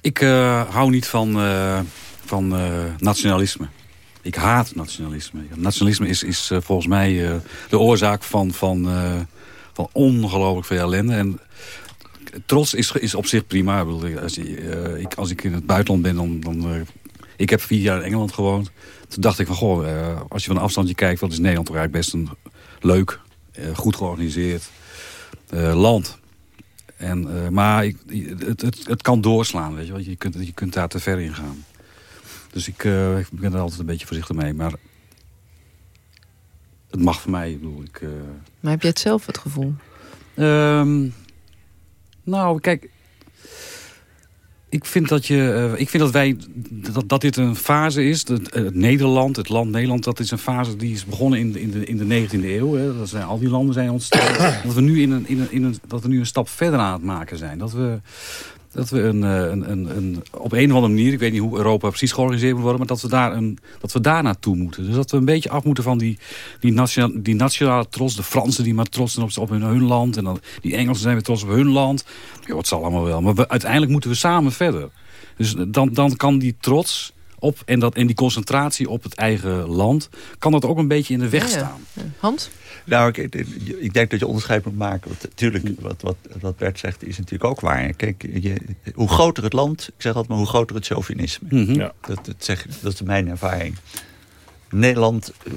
Speaker 6: Ik uh, hou niet van, uh, van uh, nationalisme. Ik haat nationalisme. Nationalisme is, is volgens mij de oorzaak van... van van ongelooflijk veel ellende. En trots is, is op zich prima. Als, uh, ik, als ik in het buitenland ben, dan... dan uh, ik heb vier jaar in Engeland gewoond. Toen dacht ik van, goh, uh, als je van een afstandje kijkt... wat is Nederland toch eigenlijk best een leuk, goed georganiseerd land. En, maar ik, het, het, het kan doorslaan, weet je wel. Je kunt, je kunt daar te ver in gaan. Dus ik, ik ben er altijd een beetje voorzichtig mee. Maar het mag voor mij. Ik bedoel, ik.
Speaker 3: Maar heb jij het zelf het gevoel?
Speaker 6: Um, nou, kijk... Ik vind dat, je, uh, ik vind dat wij dat, dat dit een fase is. Het, het Nederland, het land Nederland, dat is een fase die is begonnen in de, in de, in de 19e eeuw. Hè. Dat zijn, al die landen zijn ontstaan. dat, we nu in een, in een, in een, dat we nu een stap verder aan het maken zijn. Dat we, dat we een, een, een, een, op een of andere manier, ik weet niet hoe Europa precies georganiseerd moet worden, maar dat we daar, een, dat we daar naartoe moeten. Dus dat we een beetje af moeten van die, die, nationale, die nationale trots. De Fransen die maar trots zijn op, op hun, hun land. En dan, die Engelsen zijn weer trots op hun land. Ja, het zal allemaal wel. Maar we, uiteindelijk moeten we samen verder. Dus dan, dan kan die trots op en, dat, en die concentratie op het eigen land... kan dat ook een beetje in de weg
Speaker 3: ja, ja.
Speaker 6: staan.
Speaker 3: Hans?
Speaker 5: Nou, ik, ik, denk dat je onderscheid moet maken. Want natuurlijk, wat, wat, wat Bert zegt, is natuurlijk ook waar. Kijk, je, hoe groter het land, ik zeg altijd maar, hoe groter het chauvinisme.
Speaker 6: Mm -hmm.
Speaker 5: ja. dat, dat, zeg, dat is mijn ervaring. Nederland uh,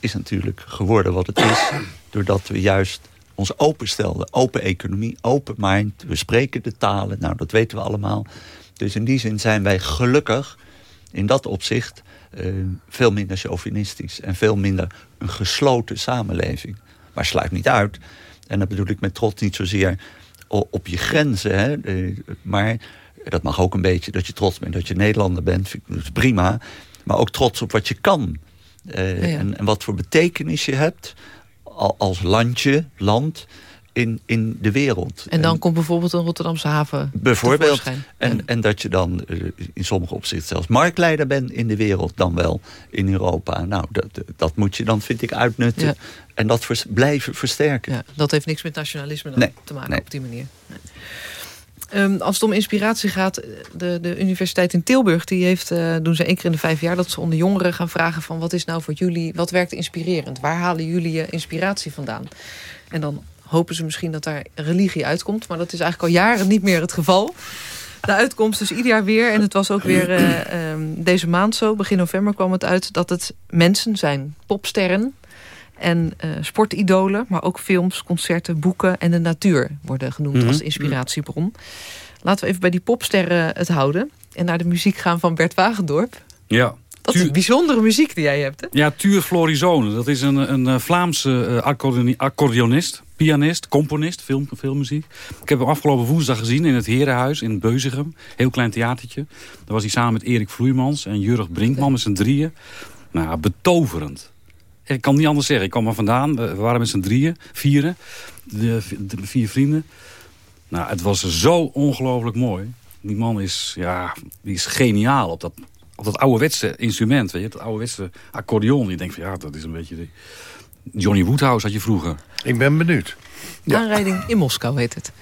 Speaker 5: is natuurlijk geworden wat het is... doordat we juist ons openstelden. Open economie, open mind. We spreken de talen, nou, dat weten we allemaal. Dus in die zin zijn wij gelukkig in dat opzicht uh, veel minder chauvinistisch. En veel minder een gesloten samenleving. Maar sluit niet uit. En dat bedoel ik met trots niet zozeer op je grenzen. Hè, uh, maar dat mag ook een beetje dat je trots bent dat je Nederlander bent. Vind ik dus prima. Maar ook trots op wat je kan. Uh, ja, ja. En, en, wat voor betekenis je hebt als landje, land in, in de wereld.
Speaker 3: En dan komt bijvoorbeeld een Rotterdamse haven
Speaker 5: Bijvoorbeeld. En, en dat je dan eh, in sommige opzichten zelfs marktleider bent in de wereld... dan wel in Europa. Nou, dat, dat moet je dan, vind ik, uitnutten.
Speaker 3: Ja.
Speaker 5: En dat vers- blijven versterken.
Speaker 3: Ja, dat heeft niks met nationalisme dan
Speaker 5: Nee,
Speaker 3: te maken
Speaker 5: nee.
Speaker 3: op die manier. Nee. Ehm, als het om inspiratie gaat, de, de universiteit in Tilburg... die heeft, eh, doen ze één keer in de vijf jaar... dat ze onder jongeren gaan vragen van... wat is nou voor jullie, wat werkt inspirerend? Waar halen jullie je inspiratie vandaan? En dan hopen ze misschien dat daar religie uitkomt... maar dat is eigenlijk al jaren niet meer het geval. De uitkomst is ieder jaar weer. En het was ook weer eh, ehm, deze maand zo. Begin november kwam het uit dat het mensen zijn. Popsterren en eh, sportidolen. Maar ook films, concerten, boeken en de natuur worden genoemd
Speaker 6: Mhm.
Speaker 3: als inspiratiebron. Laten we even bij die popsterren het houden. En naar de muziek gaan van Bert Wagendorp.
Speaker 6: Ja.
Speaker 3: Dat is bijzondere muziek die jij hebt, hè?
Speaker 6: Ja, Tuur Florizone. Dat is een, een eh, Vlaamse accordeoni- accordeonist, pianist, componist, film, filmmuziek. Ik heb hem afgelopen woensdag gezien in het Herenhuis in Beuzigem. Heel klein theatertje. Daar was hij samen met Erik Vloeimans en Jurg Brinkman met z'n drieën. Nou, betoverend. Ik kan niet anders zeggen. Ik kwam er vandaan. We waren met z'n drieën, vieren. De, de vier vrienden. Nou, het was zo ongelooflijk mooi. Die man is, ja, die is geniaal op dat, op dat ouderwetse instrument. Weet je? Dat ouderwetse accordeon. Je denkt van ja, dat is een beetje... De... Johnny Woodhouse had je vroeger.
Speaker 4: Ik ben benieuwd. Ja.
Speaker 3: Aanrijding in Moskou heet het.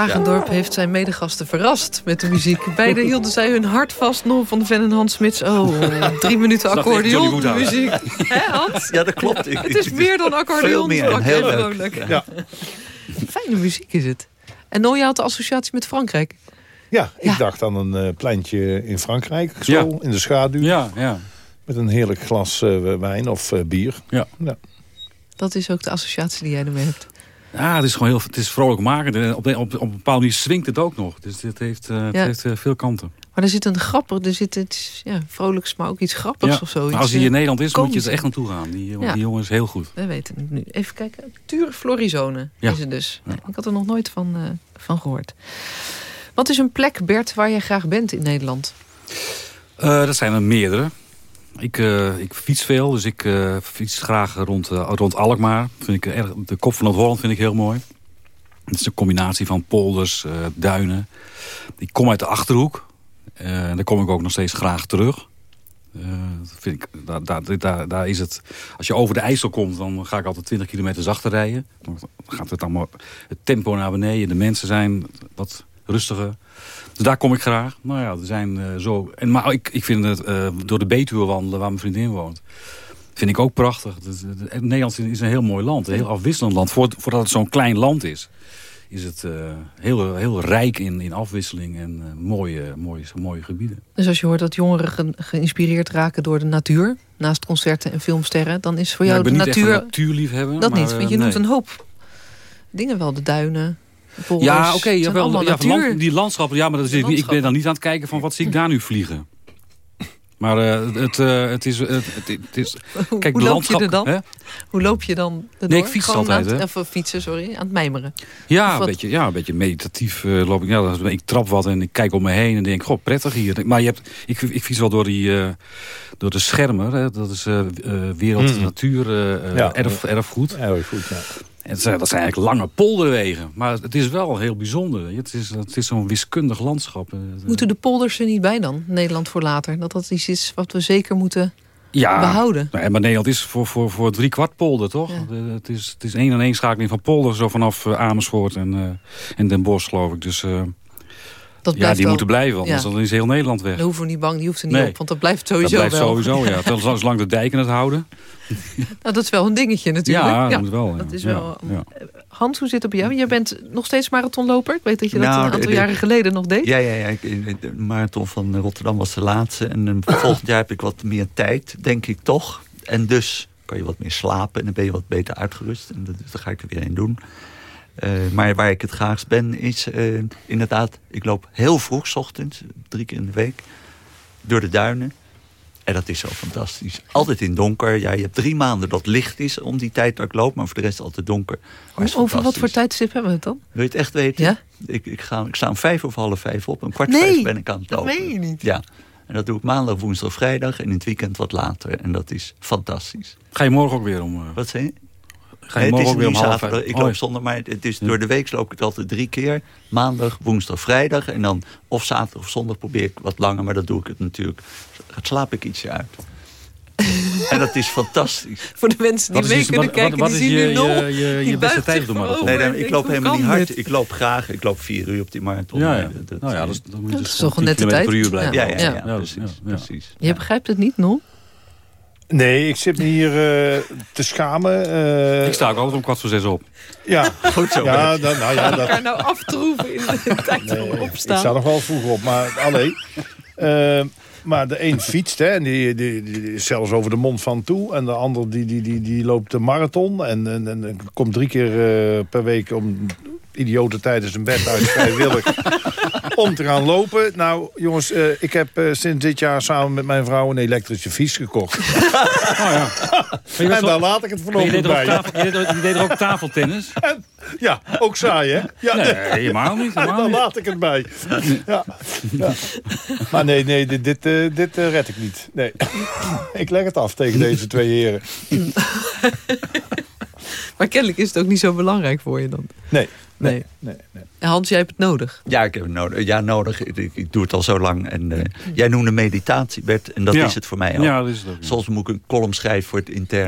Speaker 3: Wagendorp heeft zijn medegasten verrast met de muziek. Beiden hielden zij hun hart vast. Nog van de Ven en Hans Smits. Oh, drie minuten accordeon muziek. Hè Hans?
Speaker 5: Ja, dat klopt. Ik-
Speaker 3: Het is meer dan
Speaker 5: Veel
Speaker 3: accordeon.
Speaker 5: meer. Heel leuk.
Speaker 4: Ja.
Speaker 3: Fijne muziek is het. En Noja had de associatie met Frankrijk.
Speaker 4: Ja, ik
Speaker 3: Ja.
Speaker 4: dacht aan een eh, pleintje in Frankrijk. Zo,
Speaker 6: Ja.
Speaker 4: in de schaduw.
Speaker 6: Ja, ja.
Speaker 4: Met een heerlijk glas eh, wijn of eh, bier.
Speaker 3: Dat is ook de associatie die jij ermee hebt.
Speaker 6: Ja, het is gewoon heel het is vrolijk maken. Op, op, op een bepaalde manier swingt het ook nog. Dus het heeft, uh, het heeft eh, veel kanten.
Speaker 3: Maar er zit een grappig, er zit iets ja, vrolijks, maar ook iets grappigs
Speaker 6: Ja.
Speaker 3: of zo.
Speaker 6: Als hij
Speaker 3: eh,
Speaker 6: in Nederland is, moet je er echt naartoe gaan. Die, jongen- die jongen is heel goed.
Speaker 3: We weten het nu. Even kijken. Tuur Florizone is het dus. Nee, ik had er nog nooit van, eh, van gehoord. Wat is een plek, Bert, waar jij graag bent in Nederland?
Speaker 6: Eh, dat zijn er meerdere. Ik, eh, ik fiets veel, dus ik eh, fiets graag rond, eh, rond Alkmaar. Vind ik erg, de kop van Noord-Holland vind ik heel mooi. Het is een combinatie van polders, duinen. Ik kom uit de Achterhoek. Eh, daar kom ik ook nog steeds graag terug. Vind ik, daar, daar, daar, daar is het. Als je over de IJssel komt, dan ga ik altijd 20 kilometer zachter rijden. Dan gaat het allemaal het tempo naar beneden. De mensen zijn wat rustiger. Dus daar kom ik graag. Nou ja, er zijn eh, zo. En, maar ik, ik vind het eh, door de Betuwe wandelen, waar mijn vriendin woont. Vind ik ook prachtig. Nederland is een heel mooi land. Een heel afwisselend land. Voor- voordat het zo'n klein land is. Is het eh, heel, heel rijk in, in afwisseling en mooie, mooie, mooie gebieden.
Speaker 3: Dus als je hoort dat jongeren ge- geïnspireerd raken door de natuur... naast concerten en filmsterren... dan is voor
Speaker 6: Ja,
Speaker 3: jou
Speaker 6: ik ben
Speaker 3: de
Speaker 6: niet echt
Speaker 3: natuur...
Speaker 6: een natuurliefhebber.
Speaker 3: dat
Speaker 6: maar,
Speaker 3: niet, want je noemt een hoop dingen wel. De duinen,
Speaker 6: Ja, oké.
Speaker 3: het
Speaker 6: ja,
Speaker 3: zijn
Speaker 6: wel,
Speaker 3: allemaal
Speaker 6: ja, land- die landschappen. Ja, maar dat zit ik, ben dan niet aan het kijken van wat zie ik daar nu vliegen. Maar eh, het, eh, het is... Het, het, het is
Speaker 3: Hoe,
Speaker 6: kijk,
Speaker 3: hoe
Speaker 6: de
Speaker 3: loop je
Speaker 6: landschap,
Speaker 3: er dan?
Speaker 6: hè?
Speaker 3: Hoe loop je dan erdoor?
Speaker 6: Nee, ik fiets
Speaker 3: Gewoon
Speaker 6: altijd,
Speaker 3: aan het- Of fietsen, sorry. Aan het mijmeren.
Speaker 6: Ja, een beetje, ja, een beetje meditatief eh, loop ik. Ja, is- ik trap wat en ik kijk om me heen en denk, goh, prettig hier. Maar je hebt, ik, ik fiets wel door, die, eh, door de schermer. Hè. Dat is eh, eh, wereld,
Speaker 4: Mhm.
Speaker 6: natuur,
Speaker 4: Ja.
Speaker 6: erf, erfgoed.
Speaker 4: Erg goed, ja.
Speaker 6: Het zijn, dat zijn eigenlijk lange polderwegen. Maar het is wel heel bijzonder. Het is, het is zo'n wiskundig landschap. Eh,
Speaker 3: Moeten de polders er niet bij dan? Nederland voor later. Dat dat iets is wat we zeker moeten
Speaker 6: ja,
Speaker 3: behouden.
Speaker 6: Nou, maar Nederland is voor, voor, voor drie kwart polder, toch?
Speaker 3: Ja.
Speaker 6: De- het, is, het is één en één schakeling van polder, zo vanaf eh, Amersfoort en, eh, en Den Bosch, geloof ik. Dus eh,
Speaker 3: Dat
Speaker 6: ja,
Speaker 3: blijft
Speaker 6: die
Speaker 3: wel.
Speaker 6: moeten blijven, anders
Speaker 3: Ja.
Speaker 6: dan is heel Nederland weg.
Speaker 3: Daar hoeven we niet bang, die hoeft er niet
Speaker 6: Nee.
Speaker 3: op. Want dat blijft
Speaker 6: Dat
Speaker 3: sowieso
Speaker 6: blijft
Speaker 3: wel.
Speaker 6: sowieso, ja. Zolang de dijken het houden.
Speaker 3: Nou, dat is wel een dingetje natuurlijk.
Speaker 6: Ja,
Speaker 3: Ja.
Speaker 6: dat moet wel. ja.
Speaker 3: dat is
Speaker 6: Ja,
Speaker 3: wel-
Speaker 6: ja.
Speaker 3: Hans, hoe zit het bij jou? Jij bent nog steeds marathonloper. Ik weet dat je dat
Speaker 5: Nou,
Speaker 3: een aantal
Speaker 5: de-
Speaker 3: jaren geleden nog deed.
Speaker 5: Ja, ja, ja. De marathon van Rotterdam was de laatste. En eh, volgend jaar heb ik wat meer tijd, denk ik toch. En dus kan je wat meer slapen en dan ben je wat beter uitgerust. En dat, daar ga ik er weer in doen. Eh, maar waar ik het graagst ben is eh, inderdaad... Ik loop heel vroeg, 's ochtends, drie keer in de week, door de duinen. En dat is zo fantastisch. Altijd in donker. Ja, je hebt drie maanden dat licht is om die tijd dat ik loop. Maar voor de rest altijd donker. Maar is
Speaker 3: Over wat voor tijdstip hebben we het dan?
Speaker 5: Wil je het echt weten?
Speaker 3: Ja?
Speaker 5: Ik, ik, ga, ik sta om vijf of half vijf op. Een kwart
Speaker 3: Nee,
Speaker 5: vijf ben ik aan het
Speaker 3: dat
Speaker 5: lopen.
Speaker 3: meen je niet.
Speaker 5: Ja. En dat doe ik maandag, woensdag, vrijdag. En in het weekend wat later. En dat is fantastisch.
Speaker 6: Ga je morgen ook weer om... eh,
Speaker 5: Wat zei je?
Speaker 6: ga je
Speaker 5: Nee,
Speaker 6: morgen
Speaker 5: het
Speaker 6: ook
Speaker 5: is
Speaker 6: weer
Speaker 5: nu
Speaker 6: om half vijf?
Speaker 5: Ik
Speaker 6: Oh,
Speaker 5: loop zonder, maar het is
Speaker 6: Ja.
Speaker 5: door de week loop ik het altijd drie keer. Maandag, woensdag, vrijdag. En dan of zaterdag of zondag probeer ik wat langer. Maar dat doe ik het natuurlijk. Het slaap ik ietsje uit. en dat is fantastisch.
Speaker 3: Voor de mensen die
Speaker 6: is
Speaker 3: mee kunnen
Speaker 6: wat-
Speaker 3: kijken,
Speaker 6: wat
Speaker 3: die
Speaker 6: is
Speaker 3: zien
Speaker 6: je-
Speaker 3: nu nog.
Speaker 6: je- je- beste tijd de marathon?
Speaker 5: Nee, nee, ik loop helemaal niet hard.
Speaker 3: dit?
Speaker 5: Ik loop graag. Ik loop vier uur op die marathon.
Speaker 6: Ja,
Speaker 5: dat-
Speaker 6: nou ja, dat moet je
Speaker 3: Dat
Speaker 6: dus
Speaker 3: is toch
Speaker 6: gewoon
Speaker 3: een
Speaker 6: 10
Speaker 3: nette
Speaker 6: kilometer
Speaker 3: tijd?
Speaker 6: per uur blijven.
Speaker 5: ja, ja, ja,
Speaker 3: Ja.
Speaker 6: Ja,
Speaker 5: precies.
Speaker 6: ja, ja.
Speaker 5: precies.
Speaker 3: Je begrijpt het niet, Nol?
Speaker 4: Nee, ik zit me hier eh, te schamen. eh,
Speaker 6: Ik sta ook altijd om kwart voor zes op.
Speaker 4: Ja,
Speaker 5: Goed zo.
Speaker 4: ja, dan, nou ja, dat,
Speaker 3: nou aftroeven in de tijd
Speaker 4: Nee,
Speaker 3: van
Speaker 4: ik
Speaker 3: opstaan.
Speaker 4: sta nog wel vroeg op, maar alleen. Eh, maar de een fietst, hè, en die, die, die is zelfs over de mond van toe. En de ander die, die, die, die loopt de marathon. En, en, en, komt drie keer eh, per week om idioten tijdens een bed uit vrijwillig om te gaan lopen. Nou, jongens, eh, ik heb eh, sinds dit jaar samen met mijn vrouw een elektrische fiets gekocht.
Speaker 6: Oh ja.
Speaker 4: en daar laat ik het
Speaker 6: je,
Speaker 4: voorlopig bij.
Speaker 6: tafel, je, deed, je deed er ook tafeltennis?
Speaker 4: Ja, ook saai, hè? Ja,
Speaker 6: Nee, helemaal niet. Helemaal
Speaker 4: Daar
Speaker 6: niet.
Speaker 4: laat ik het bij. Ja. ja. Maar nee, nee dit, dit, eh, dit red ik niet. Nee. ik leg het af tegen deze twee heren.
Speaker 3: Maar kennelijk is het ook niet zo belangrijk voor je dan.
Speaker 4: Nee.
Speaker 3: Nee.
Speaker 4: nee,
Speaker 3: Hans, jij hebt het nodig.
Speaker 5: Ja, ik heb het nodig. Ja, nodig. Ik, ik- doe het al zo lang. En, eh, jij noemde meditatie, Bert. En dat
Speaker 6: Ja.
Speaker 5: is het voor mij ook.
Speaker 6: Ja, dat is het ook.
Speaker 5: Soms moet ik een column schrijven voor het eh,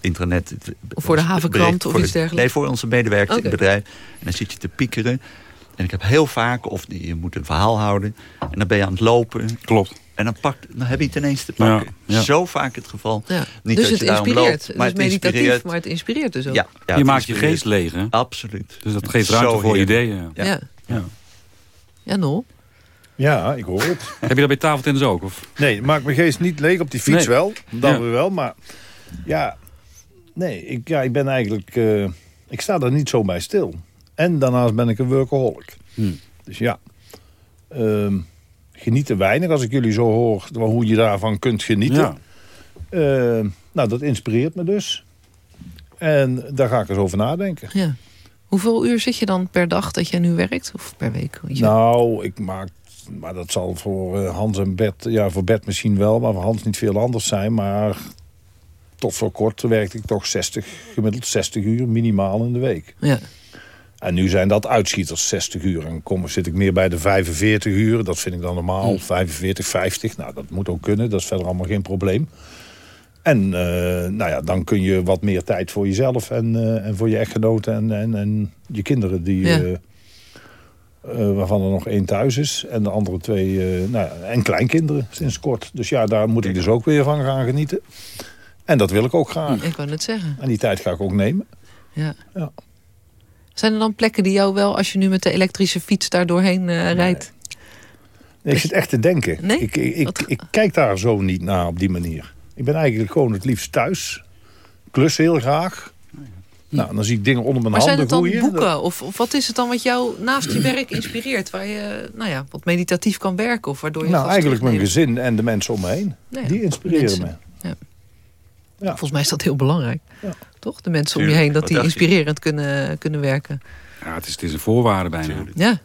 Speaker 5: intranet. het-
Speaker 3: Of voor de havenkrant
Speaker 5: bericht,
Speaker 3: of iets
Speaker 5: de-
Speaker 3: dergelijks?
Speaker 5: Nee, voor onze medewerkers in het bedrijf. En dan zit je te piekeren. En ik heb heel vaak, of die- je moet een verhaal houden. En dan ben je aan het lopen.
Speaker 6: Klopt.
Speaker 5: En dan, pakt, dan heb je het ineens te pakken.
Speaker 6: Ja, ja.
Speaker 5: Zo vaak het geval.
Speaker 3: Ja.
Speaker 5: Niet
Speaker 3: dus
Speaker 5: dat
Speaker 3: het
Speaker 5: je
Speaker 3: inspireert.
Speaker 5: loopt, maar
Speaker 3: het is meditatief,
Speaker 5: inspireert.
Speaker 3: maar het inspireert dus ook.
Speaker 5: Ja, ja,
Speaker 6: je maakt je geest leeg, hè?
Speaker 5: Absoluut.
Speaker 6: Dus dat geeft ruimte voor
Speaker 5: heerlijk.
Speaker 6: ideeën. Ja.
Speaker 3: Ja. ja. Nol.
Speaker 4: Ja, ik hoor het.
Speaker 6: Heb je dat bij tafeltennis ook? Of?
Speaker 4: Nee, maakt mijn geest niet leeg. Op die fiets
Speaker 6: Nee.
Speaker 4: wel. Dan weer wel. Maar ja, nee, ik, ja, ik ben eigenlijk... eh, Ik sta er niet zo bij stil. En daarnaast ben ik een workaholic.
Speaker 6: Hmm.
Speaker 4: Dus ja, ehm, geniet er weinig als ik jullie zo hoor hoe je daarvan kunt genieten.
Speaker 6: Ja.
Speaker 4: Ehm, nou, dat inspireert me dus. En daar ga ik eens over nadenken.
Speaker 3: Ja. Hoeveel uur zit je dan per dag dat jij nu werkt? Of per week?
Speaker 4: Nou, ik maak... Maar dat zal voor eh, Hans en Bert... Ja, voor Bert misschien wel, maar voor Hans niet veel anders zijn. Maar tot voor kort werkte ik toch 60, gemiddeld 60 uur minimaal in de week.
Speaker 3: ja.
Speaker 4: En nu zijn dat uitschieters, 60 uur. En kom, zit ik meer bij de 45 uur. Dat vind ik dan normaal. 45, 50. Nou, dat moet ook kunnen. Dat is verder allemaal geen probleem. En eh, nou ja, dan kun je wat meer tijd voor jezelf en, eh, en voor je echtgenoten en, en, en je kinderen. Die,
Speaker 3: Ja.
Speaker 4: eh, waarvan er nog één thuis is. En de andere twee, nou ja, en kleinkinderen sinds kort. Dus ja, daar moet ik dus ook weer van gaan genieten. En dat wil ik ook graag.
Speaker 3: Ik wou net zeggen.
Speaker 4: En die tijd ga ik ook nemen.
Speaker 3: Ja.
Speaker 4: Ja.
Speaker 3: Zijn er dan plekken die jou wel, als je nu met de elektrische fiets daar doorheen eh, rijdt...
Speaker 4: Nee, ik zit echt te denken.
Speaker 3: Nee?
Speaker 4: Ik, ik, ik, kijk daar zo niet naar op die manier. Ik ben eigenlijk gewoon het liefst thuis. Klus heel graag. Nou, dan zie ik dingen onder mijn
Speaker 3: Maar zijn
Speaker 4: handen
Speaker 3: het dan
Speaker 4: groeien.
Speaker 3: boeken? Of, of wat is het dan wat jou naast je werk inspireert? Waar je nou ja, wat meditatief kan werken? Of waardoor je
Speaker 4: nou, eigenlijk mijn gezin en de mensen om me heen.
Speaker 3: Nou ja,
Speaker 4: die inspireren
Speaker 3: mensen.
Speaker 4: me.
Speaker 3: Volgens mij is dat heel belangrijk.
Speaker 4: Ja.
Speaker 3: Toch? De mensen om je heen, dat
Speaker 5: Wat
Speaker 3: die inspirerend kunnen, kunnen werken.
Speaker 6: Ja, het is, het is een voorwaarde bijna.
Speaker 5: Tuurlijk.
Speaker 3: Ja.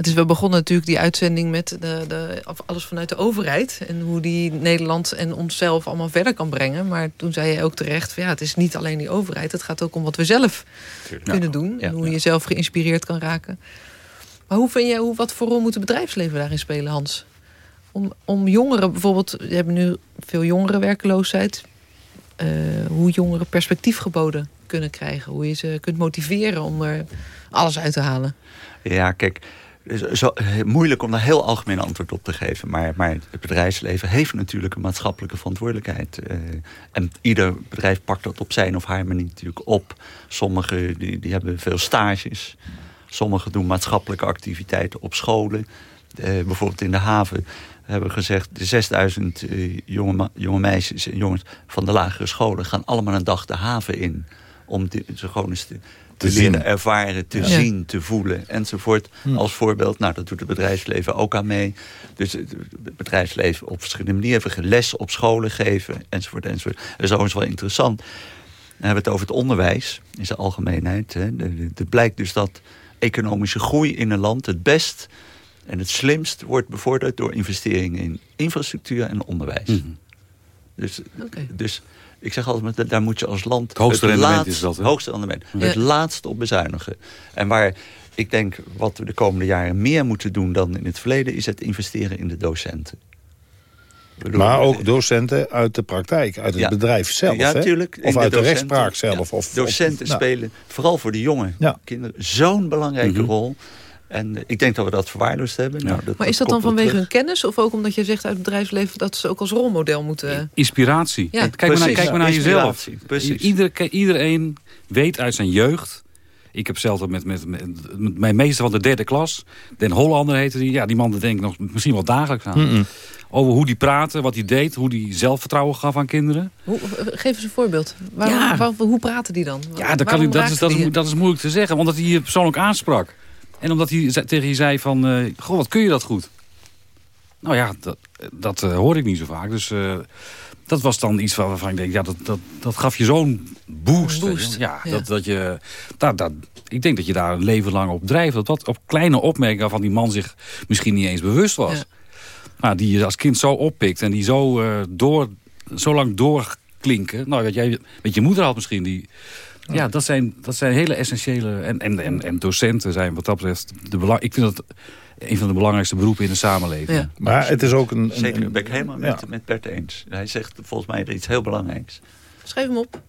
Speaker 3: Het is, we begonnen natuurlijk die uitzending met de, de, of alles vanuit de overheid. En hoe die Nederland en onszelf allemaal verder kan brengen. Maar toen zei je ook terecht, van, ja, het is niet alleen die overheid. Het gaat ook om wat we zelf kunnen doen.
Speaker 5: Ja,
Speaker 3: en hoe
Speaker 5: ja.
Speaker 3: je zelf geïnspireerd kan raken. Maar hoe vind je, hoe, wat voor rol moet het bedrijfsleven daarin spelen, Hans? Om, om jongeren bijvoorbeeld, we hebben nu veel jongerenwerkeloosheid. Eh hoe jongeren perspectief geboden kunnen krijgen. Hoe je ze kunt motiveren om er alles uit te halen.
Speaker 5: Ja, kijk, zo, eh, moeilijk om daar heel algemeen antwoord op te geven. Maar, maar het bedrijfsleven heeft natuurlijk een maatschappelijke verantwoordelijkheid. eh, en ieder bedrijf pakt dat op zijn of haar manier natuurlijk op. Sommigen die, die hebben veel stages. Sommigen doen maatschappelijke activiteiten op scholen. Bijvoorbeeld in de haven hebben gezegd... de 6000 eh, jonge, jonge meisjes en jongens van de lagere scholen... gaan allemaal een dag de haven in. Om die- ze gewoon eens te, te,
Speaker 4: Te
Speaker 5: leren
Speaker 4: zien.
Speaker 5: ervaren, te
Speaker 3: Ja.
Speaker 5: zien, te voelen enzovoort.
Speaker 4: Hm.
Speaker 5: Als voorbeeld, nou dat doet het bedrijfsleven ook aan mee. Dus het bedrijfsleven op verschillende manieren... les op scholen geven, enzovoort, enzovoort. Dat is overigens wel interessant. Dan hebben we het over het onderwijs in zijn algemeenheid. Hè. De- de- Het blijkt dus dat economische groei in een land het best en het slimst wordt bevorderd door investeringen in infrastructuur en onderwijs.
Speaker 6: Mhm.
Speaker 5: Dus, dus ik zeg altijd, met- daar moet je als land...
Speaker 6: Het hoogste rendement
Speaker 5: laatst-
Speaker 6: is dat, hè?
Speaker 5: hoogste rendement.
Speaker 3: Ja.
Speaker 5: Het laatste op bezuinigen. En waar ik denk, wat we de komende jaren meer moeten doen dan in het verleden... is het investeren in de docenten. Bedoel,
Speaker 4: Maar
Speaker 5: eh,
Speaker 4: ook docenten uit de praktijk, uit het
Speaker 5: Ja.
Speaker 4: bedrijf zelf.
Speaker 5: ja, natuurlijk.
Speaker 4: Of uit de,
Speaker 5: docenten-
Speaker 4: rechtspraak zelf.
Speaker 5: ja,
Speaker 4: Of,
Speaker 5: docenten
Speaker 4: of- nou,
Speaker 5: spelen, vooral voor de jonge
Speaker 4: Ja.
Speaker 5: kinderen, zo'n belangrijke
Speaker 6: Mhm.
Speaker 5: rol. En ik denk dat we dat verwaarloosd hebben. Nou,
Speaker 3: Maar is dat dan vanwege
Speaker 5: terug.
Speaker 3: hun kennis? Of ook omdat je zegt uit het bedrijfsleven dat ze ook als rolmodel moeten...
Speaker 6: Inspiratie.
Speaker 3: Ja,
Speaker 6: kijk maar naar, kijk maar naar jezelf.
Speaker 5: Precies.
Speaker 6: Ieder, iedereen weet uit zijn jeugd. Ik heb zelf met, met, met, met mijn meester van de derde klas. Den Hollander heette die. Ja, die man denk ik nog misschien wel dagelijks aan. Over hoe die praatte, wat hij deed. Hoe die zelfvertrouwen gaf aan kinderen.
Speaker 3: Hoe, eh, geef eens een voorbeeld. Waarom,
Speaker 6: Ja.
Speaker 3: waar- hoe praten die dan?
Speaker 6: Ja, dat, kan ik, dat, is, dat, is, dat is moeilijk te zeggen. Omdat hij je persoonlijk aansprak. En omdat hij tegen je zei van... eh, goh, wat kun je dat goed? Nou ja, dat, dat eh, hoor ik niet zo vaak. Dus eh, dat was dan iets waarvan ik denk... Ja, dat, dat, dat gaf je zo'n boost. Ja,
Speaker 3: ja.
Speaker 6: Dat, dat je... Dat, dat, ik denk dat je daar een leven lang op drijft. Dat wat op kleine opmerkingen waarvan die man zich misschien niet eens bewust was.
Speaker 3: Ja.
Speaker 6: Maar die je als kind zo oppikt en die zo, door, zo lang doorklinken. Nou, wat jij met je moeder had misschien. Die, ja, dat zijn, dat zijn hele essentiële... En, en, en, en docenten zijn wat dat betreft... De belang, ik vind dat een van de belangrijkste beroepen in de samenleving.
Speaker 3: Ja.
Speaker 4: Maar het is ook een... een-
Speaker 5: Zeker,
Speaker 4: een-
Speaker 5: ben ik helemaal met,
Speaker 4: ja.
Speaker 5: met Bert eens. Hij zegt volgens mij iets heel belangrijks.
Speaker 3: Schrijf hem op.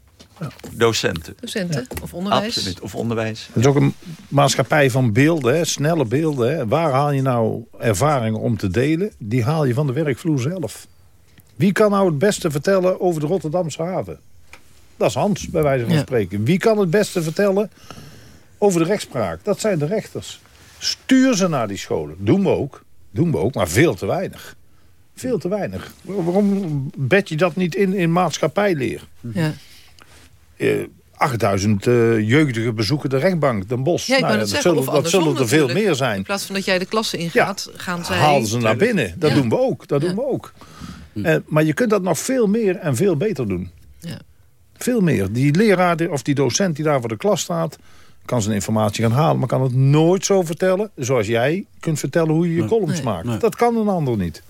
Speaker 5: Docenten,
Speaker 3: Docenten of onderwijs.
Speaker 5: absoluut. Of onderwijs.
Speaker 4: Het is ook een maatschappij van beelden, hè, snelle beelden. Hè. Waar haal je nou ervaringen om te delen? Die haal je van de werkvloer zelf. Wie kan nou het beste vertellen over de Rotterdamse haven? Dat is Hans, bij wijze van
Speaker 3: Ja.
Speaker 4: spreken. Wie kan het beste vertellen over de rechtspraak? Dat zijn de rechters. Stuur ze naar die scholen. Doen we ook. Doen we ook, maar veel te weinig. Veel te weinig. Waarom bed je dat niet in in maatschappijleer?
Speaker 3: Ja.
Speaker 4: Eh, 8000 uh, jeugdige bezoeken de rechtbank, Den Bosch.
Speaker 3: Ja, ik
Speaker 4: nou,
Speaker 3: ja,
Speaker 4: dat
Speaker 3: zeggen,
Speaker 4: zullen, dat zullen er veel meer zijn.
Speaker 3: In plaats van dat jij de klasse ingaat,
Speaker 4: ja,
Speaker 3: gaan zij...
Speaker 4: halen ze naar binnen. Dat
Speaker 3: Ja.
Speaker 4: doen we ook. Dat doen we ook. Eh, maar je kunt dat nog veel meer en veel beter doen.
Speaker 3: Ja.
Speaker 4: Veel meer. Die leraar of die docent die daar voor de klas staat... kan zijn informatie gaan halen, maar kan het nooit zo vertellen... zoals jij kunt vertellen hoe je je columns
Speaker 3: Nee.
Speaker 4: maakt.
Speaker 6: Nee.
Speaker 4: Dat kan een ander niet.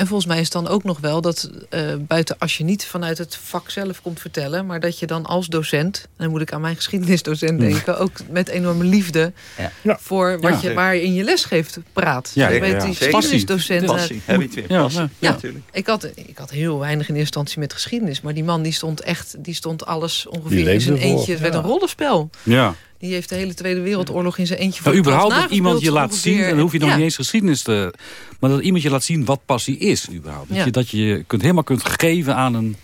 Speaker 3: En volgens mij is het dan ook nog wel dat eh, buiten als je niet vanuit het vak zelf komt vertellen, maar dat je dan als docent, en dan moet ik aan mijn geschiedenisdocent denken, ook met enorme liefde
Speaker 5: Ja.
Speaker 4: Ja.
Speaker 3: voor wat
Speaker 6: Ja.
Speaker 3: je, waar je in je les geeft praat.
Speaker 6: Ja,
Speaker 3: ik weet
Speaker 6: ja.
Speaker 3: die geschiedenisdocent. eh,
Speaker 5: Passie, heb
Speaker 6: Ja.
Speaker 5: natuurlijk.
Speaker 3: ik had, ik had heel weinig in eerste instantie met geschiedenis. Maar die man die stond echt, die stond alles ongeveer in zijn eentje. Het werd een rollenspel.
Speaker 6: ja.
Speaker 3: Die heeft de hele Tweede Wereldoorlog in zijn eentje
Speaker 6: Nou, überhaupt dat iemand je laat zien, en dan hoef je nog
Speaker 3: Ja.
Speaker 6: niet eens geschiedenis te... Maar dat iemand je laat zien wat passie is, überhaupt. Dat,
Speaker 3: Ja.
Speaker 6: je, dat je kunt, helemaal kunt geven aan een,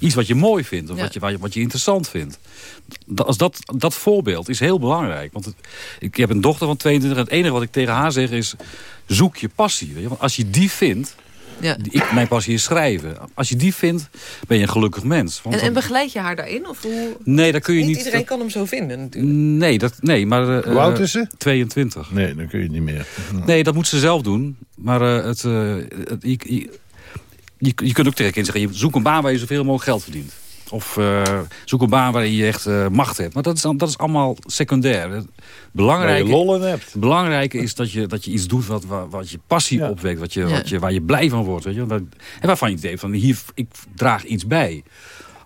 Speaker 6: iets wat je mooi vindt. Of
Speaker 3: Ja.
Speaker 6: wat, je, wat, je, wat je interessant vindt. Dat, als dat, dat voorbeeld is heel belangrijk. Want het- ik heb een dochter van 22 en het enige wat ik tegen haar zeg is... zoek je passie. Weet je? Want als je die vindt...
Speaker 3: Ja.
Speaker 6: die- Ik, mijn passie is schrijven. Als je die vindt, ben je een gelukkig mens. Want
Speaker 3: En, begeleid je haar daarin? Of hoe...
Speaker 6: nee, dat kun je
Speaker 3: niet,
Speaker 6: niet...
Speaker 3: iedereen kan hem zo vinden natuurlijk.
Speaker 6: Nee, dat, nee, maar... eh,
Speaker 4: Hoe oud
Speaker 6: eh,
Speaker 4: is ze?
Speaker 6: 22.
Speaker 4: Nee, dan kun je niet meer.
Speaker 6: Nee, dat moet ze zelf doen. Maar eh, het, eh, het- je, je, je, je kunt ook tegen zeggen... Je zoek een baan waar je zoveel mogelijk geld verdient. Of eh, zoek een baan waarin je echt eh, macht hebt. Maar dat is, dan- dat is allemaal secundair. Het
Speaker 4: Waar je
Speaker 6: belangrijke,
Speaker 4: lol in hebt.
Speaker 6: het belangrijke is dat je, dat je iets doet wat, wat, wat je passie
Speaker 4: Ja.
Speaker 6: opwekt. Wat je,
Speaker 3: Ja.
Speaker 6: wat je, waar je blij van wordt. Weet je? En waarvan je denkt van hier, ik draag iets bij.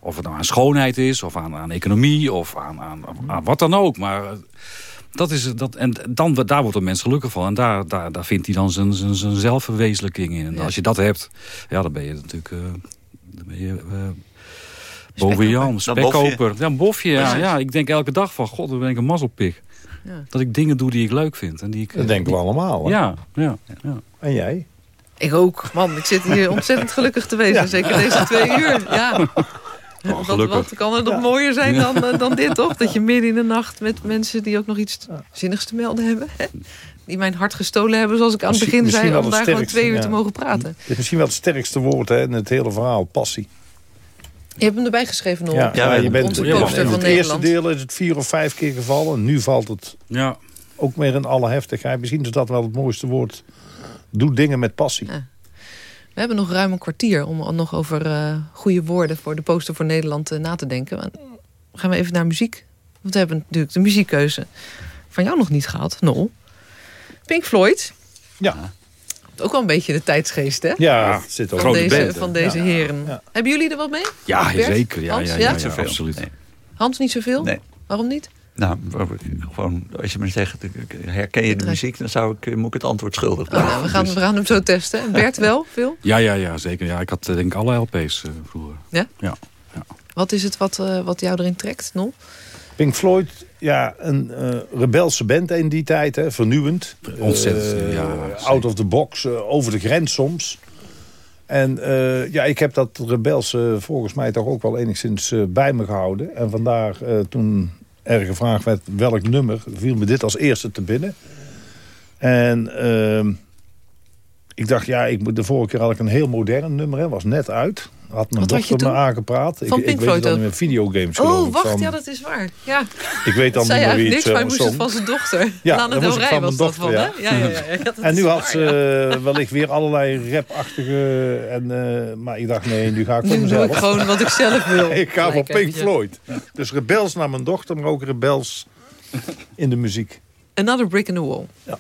Speaker 6: Of het nou aan schoonheid is, of aan, aan economie, of aan, aan, aan wat dan ook. Maar eh, dat is, het- dat, en dan, daar wordt een mens gelukkig van. En daar, daar, daar vindt hij dan zijn, zijn, zijn zelfverwezenlijking in. En
Speaker 3: Ja.
Speaker 6: als je dat hebt, ja, dan ben je natuurlijk... eh, dan ben je, eh, boven
Speaker 3: Spekkoper.
Speaker 6: Jan,
Speaker 5: Dan
Speaker 6: spekkoper. Ja, een bofje, ja, ja. Ik denk elke dag van, god, dan ben ik een mazzelpik.
Speaker 3: Ja.
Speaker 6: Dat ik dingen doe die ik leuk vind. En die ik,
Speaker 4: Dat denken we allemaal. hè?
Speaker 6: Ja, ja, ja.
Speaker 4: En jij?
Speaker 3: Ik ook. Man, ik zit hier ontzettend gelukkig te wezen. Zeker deze twee uur. Ja. Wat,
Speaker 6: gelukkig.
Speaker 3: wat kan er nog mooier zijn dan, eh, dan dit, toch? Dat je midden in de nacht met mensen die ook nog iets zinnigs te melden hebben. hè? Die mijn hart gestolen hebben, zoals ik aan het begin
Speaker 4: misschien
Speaker 3: zei.
Speaker 4: wel
Speaker 3: Om daar gewoon twee uur
Speaker 4: ja.
Speaker 3: te mogen praten.
Speaker 4: Het is misschien wel het sterkste woord hè, in het hele verhaal. Passie.
Speaker 3: Je hebt hem erbij geschreven, Noor.
Speaker 4: Ja,
Speaker 5: Ja,
Speaker 4: ja, je
Speaker 5: onze
Speaker 4: bent, bent-
Speaker 3: van
Speaker 4: in het eerste deel is het vier of vijf keer gevallen. Nu valt het
Speaker 6: ja.
Speaker 4: ook meer in alle heftigheid. Misschien is dat wel het mooiste woord. Doe dingen met passie.
Speaker 3: Ja. We hebben nog ruim een kwartier om nog over eh, goede woorden voor de poster voor Nederland eh, na te denken. Maar gaan we even naar muziek. Want we hebben natuurlijk de muziekkeuze van jou nog niet gehad, Nol. Pink Floyd.
Speaker 4: Ja,
Speaker 3: Ook wel een beetje de tijdsgeest, hè?
Speaker 4: ja zit ook.
Speaker 3: Van
Speaker 6: Grote
Speaker 3: deze,
Speaker 6: band,
Speaker 3: van deze
Speaker 4: Ja.
Speaker 3: heren.
Speaker 4: Ja.
Speaker 3: Hebben jullie er wat mee?
Speaker 6: Ja,
Speaker 3: Bert?
Speaker 6: zeker. Ja,
Speaker 3: Hans,
Speaker 6: ja,
Speaker 3: ja?
Speaker 6: ja,
Speaker 5: Niet
Speaker 6: ja,
Speaker 5: zoveel.
Speaker 6: absoluut.
Speaker 5: Nee.
Speaker 3: Hans, niet zoveel?
Speaker 5: Nee.
Speaker 3: Waarom niet?
Speaker 5: Nou, gewoon, als je me zegt, herken je de muziek, dan zou ik, moet ik het antwoord schuldig
Speaker 3: Oh, nou, we, gaan,
Speaker 5: Dus-
Speaker 3: we gaan hem zo testen. En Bert wel, veel?
Speaker 6: Ja, ja, ja, zeker. Ja, ik had eh, denk ik alle LP's eh, vroeger.
Speaker 3: Ja?
Speaker 6: Ja.
Speaker 3: Wat is het wat, eh, wat jou erin trekt, Nol?
Speaker 4: Pink Floyd, ja, een eh, rebelse band in die tijd. Hè, vernieuwend.
Speaker 6: Ontzettend,
Speaker 4: Eh,
Speaker 6: ja,
Speaker 4: Out of the box, eh, over de grens soms. En ja, ik heb dat rebelse volgens mij toch ook wel enigszins bij me gehouden. En vandaar, toen er gevraagd werd welk nummer, viel me dit als eerste te binnen. En ehm, ik dacht, ja, ik, de vorige keer had ik een heel modern nummer, hè, was net uit. Had mijn
Speaker 3: Wat
Speaker 4: dochter me aangepraat.
Speaker 3: Van
Speaker 4: ik,
Speaker 3: Pink
Speaker 4: ik weet
Speaker 3: Floyd
Speaker 4: het meer, videogames
Speaker 3: Oh, wacht,
Speaker 4: van-
Speaker 3: ja, dat is waar. Ja,
Speaker 4: Ik weet dan niet meer wie
Speaker 3: niks,
Speaker 4: het
Speaker 3: maar hij
Speaker 4: eh,
Speaker 3: moest het van zijn dochter.
Speaker 4: Ja,
Speaker 3: Lana
Speaker 4: dat
Speaker 3: Del Rey was dat van,
Speaker 4: dochter,
Speaker 3: hè? Ja, ja, ja, ja,
Speaker 4: En nu had
Speaker 3: waar,
Speaker 4: ze
Speaker 3: ja.
Speaker 4: eh, wellicht weer allerlei rapachtige... En, eh, maar ik dacht, nee, nu ga ik voor
Speaker 3: Nu doe
Speaker 4: mezelf.
Speaker 3: ik gewoon wat ik zelf wil.
Speaker 4: Ik ga voor Pink. Floyd. Dus rebels naar mijn dochter, maar ook rebels in de muziek.
Speaker 3: Another brick in the wall.
Speaker 7: We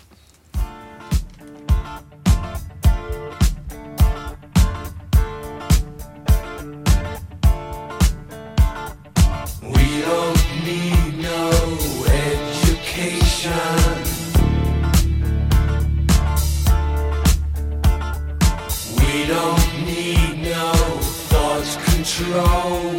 Speaker 7: control.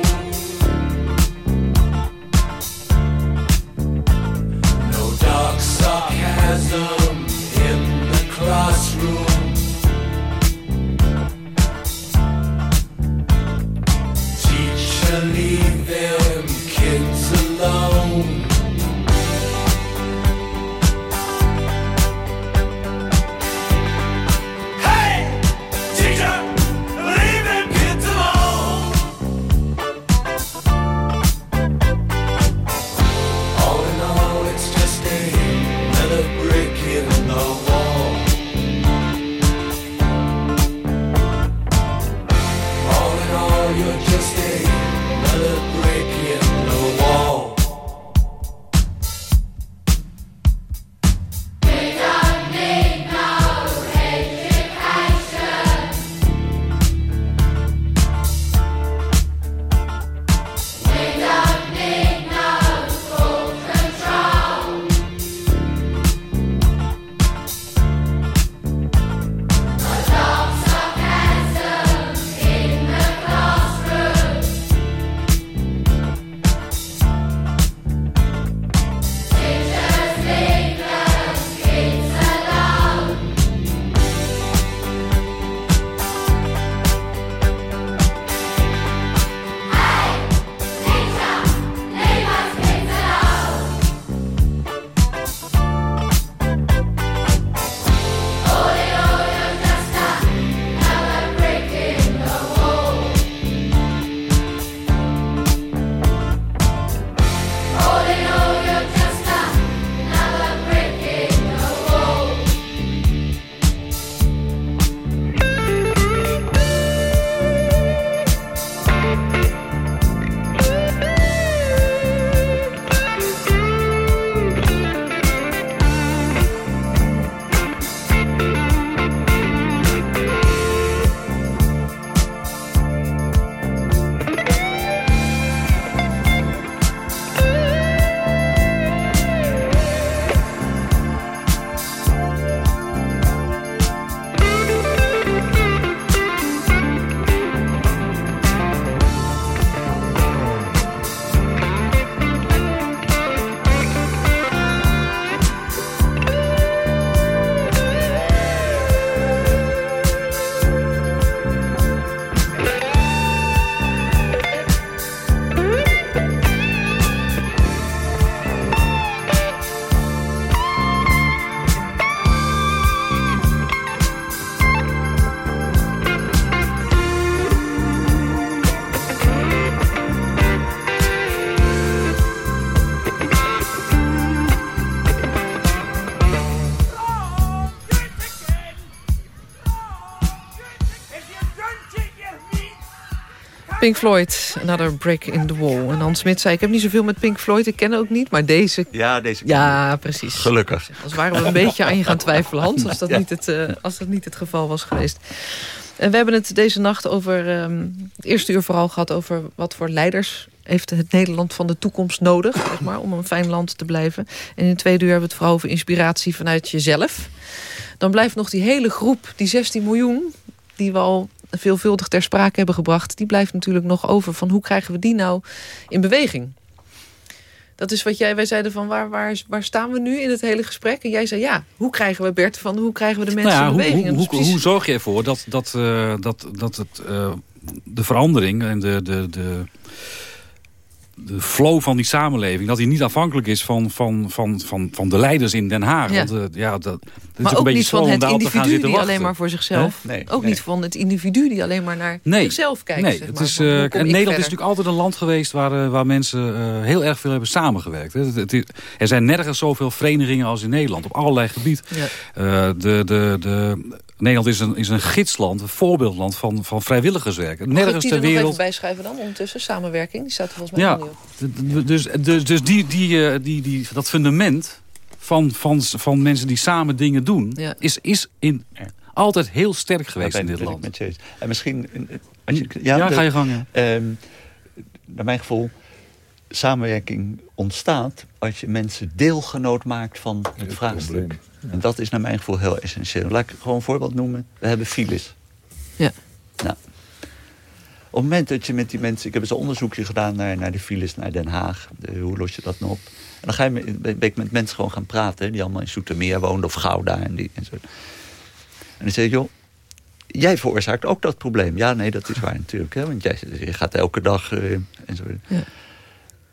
Speaker 3: Pink Floyd, Another Break in the Wall. En Hans Smit zei, ik heb niet zoveel met Pink Floyd, ik ken ook niet. Maar deze,
Speaker 5: Ja, deze
Speaker 3: ja, precies.
Speaker 5: Gelukkig.
Speaker 3: Als waren we een beetje aan je gaan twijfelen, Hans, als dat, niet, het, eh, als dat niet het geval was geweest. En we hebben het deze nacht over ehm, het eerste uur vooral gehad over wat voor leiders heeft het Nederland van de toekomst nodig, zeg maar, om een fijn land te blijven. En in het tweede uur hebben we het vooral over inspiratie vanuit jezelf. Dan blijft nog die hele groep, die 16 miljoen, die we al veelvuldig ter sprake hebben gebracht, die blijft natuurlijk nog over van hoe krijgen we die nou in beweging? Dat is wat jij, wij zeiden van waar, waar, waar staan we nu in het hele gesprek? En jij zei ja, hoe krijgen we Bert van hoe krijgen we de mensen
Speaker 6: Nou ja,
Speaker 3: in beweging?
Speaker 6: hoe, hoe,
Speaker 3: precies-
Speaker 6: hoe zorg je ervoor dat, dat, eh, dat, dat het, eh, de verandering en de, de, de, de flow van die samenleving... dat die niet afhankelijk is van, van, van, van, van de leiders in Den Haag.
Speaker 3: Ja.
Speaker 6: Want eh, ja, dat, is
Speaker 3: maar
Speaker 6: een
Speaker 3: ook
Speaker 6: beetje
Speaker 3: niet van het individu
Speaker 6: zitten
Speaker 3: die alleen maar voor zichzelf.
Speaker 5: Nee,
Speaker 3: ook
Speaker 5: nee.
Speaker 3: niet van het individu die alleen maar naar
Speaker 6: Nee.
Speaker 3: zichzelf kijkt.
Speaker 6: Nee,
Speaker 3: zeg
Speaker 6: het is,
Speaker 3: hoe
Speaker 6: en Nederland is natuurlijk altijd een land geweest waar, eh, waar mensen heel erg veel hebben samengewerkt. hè. Het, het is- er zijn nergens zoveel verenigingen als in Nederland, op allerlei.
Speaker 3: Ja.
Speaker 6: Eh, de, de, de, Nederland is een, is een gidsland, een voorbeeldland van, van vrijwilligerswerk.
Speaker 3: Mag ik
Speaker 6: Nergens
Speaker 3: die
Speaker 6: ter
Speaker 3: er nog even
Speaker 6: wereld.
Speaker 3: bij schrijven dan ondertussen? Samenwerking, die staat er volgens mij
Speaker 6: Ja,
Speaker 3: niet op.
Speaker 6: dus, dus, dus die, die, eh, die, die, dat fundament van, van, van mensen die samen dingen doen...
Speaker 3: Ja.
Speaker 6: is, is in, altijd heel sterk geweest in dit land.
Speaker 5: met je eens. En misschien... eh, Als je,
Speaker 6: Ja,
Speaker 5: ja, de-
Speaker 6: ga je gang. ja.
Speaker 5: Ehm, naar mijn gevoel, samenwerking ontstaat als je mensen deelgenoot maakt van het vraagstuk. En dat is naar mijn gevoel heel essentieel. Laat ik gewoon een voorbeeld noemen. We hebben files.
Speaker 3: Ja.
Speaker 5: Nou, op het moment dat je met die mensen... Ik heb eens een onderzoekje gedaan naar, naar de files naar Den Haag. De- hoe los je dat nou op? En dan ga je met, ben ik met mensen gewoon gaan praten... die allemaal in Soetermeer woonden of Gouda en, die, en zo. En dan zeg ik, joh, jij veroorzaakt ook dat probleem. Ja, nee, dat is waar natuurlijk. Hè, want jij je gaat elke dag eh, en zo.
Speaker 3: Ja.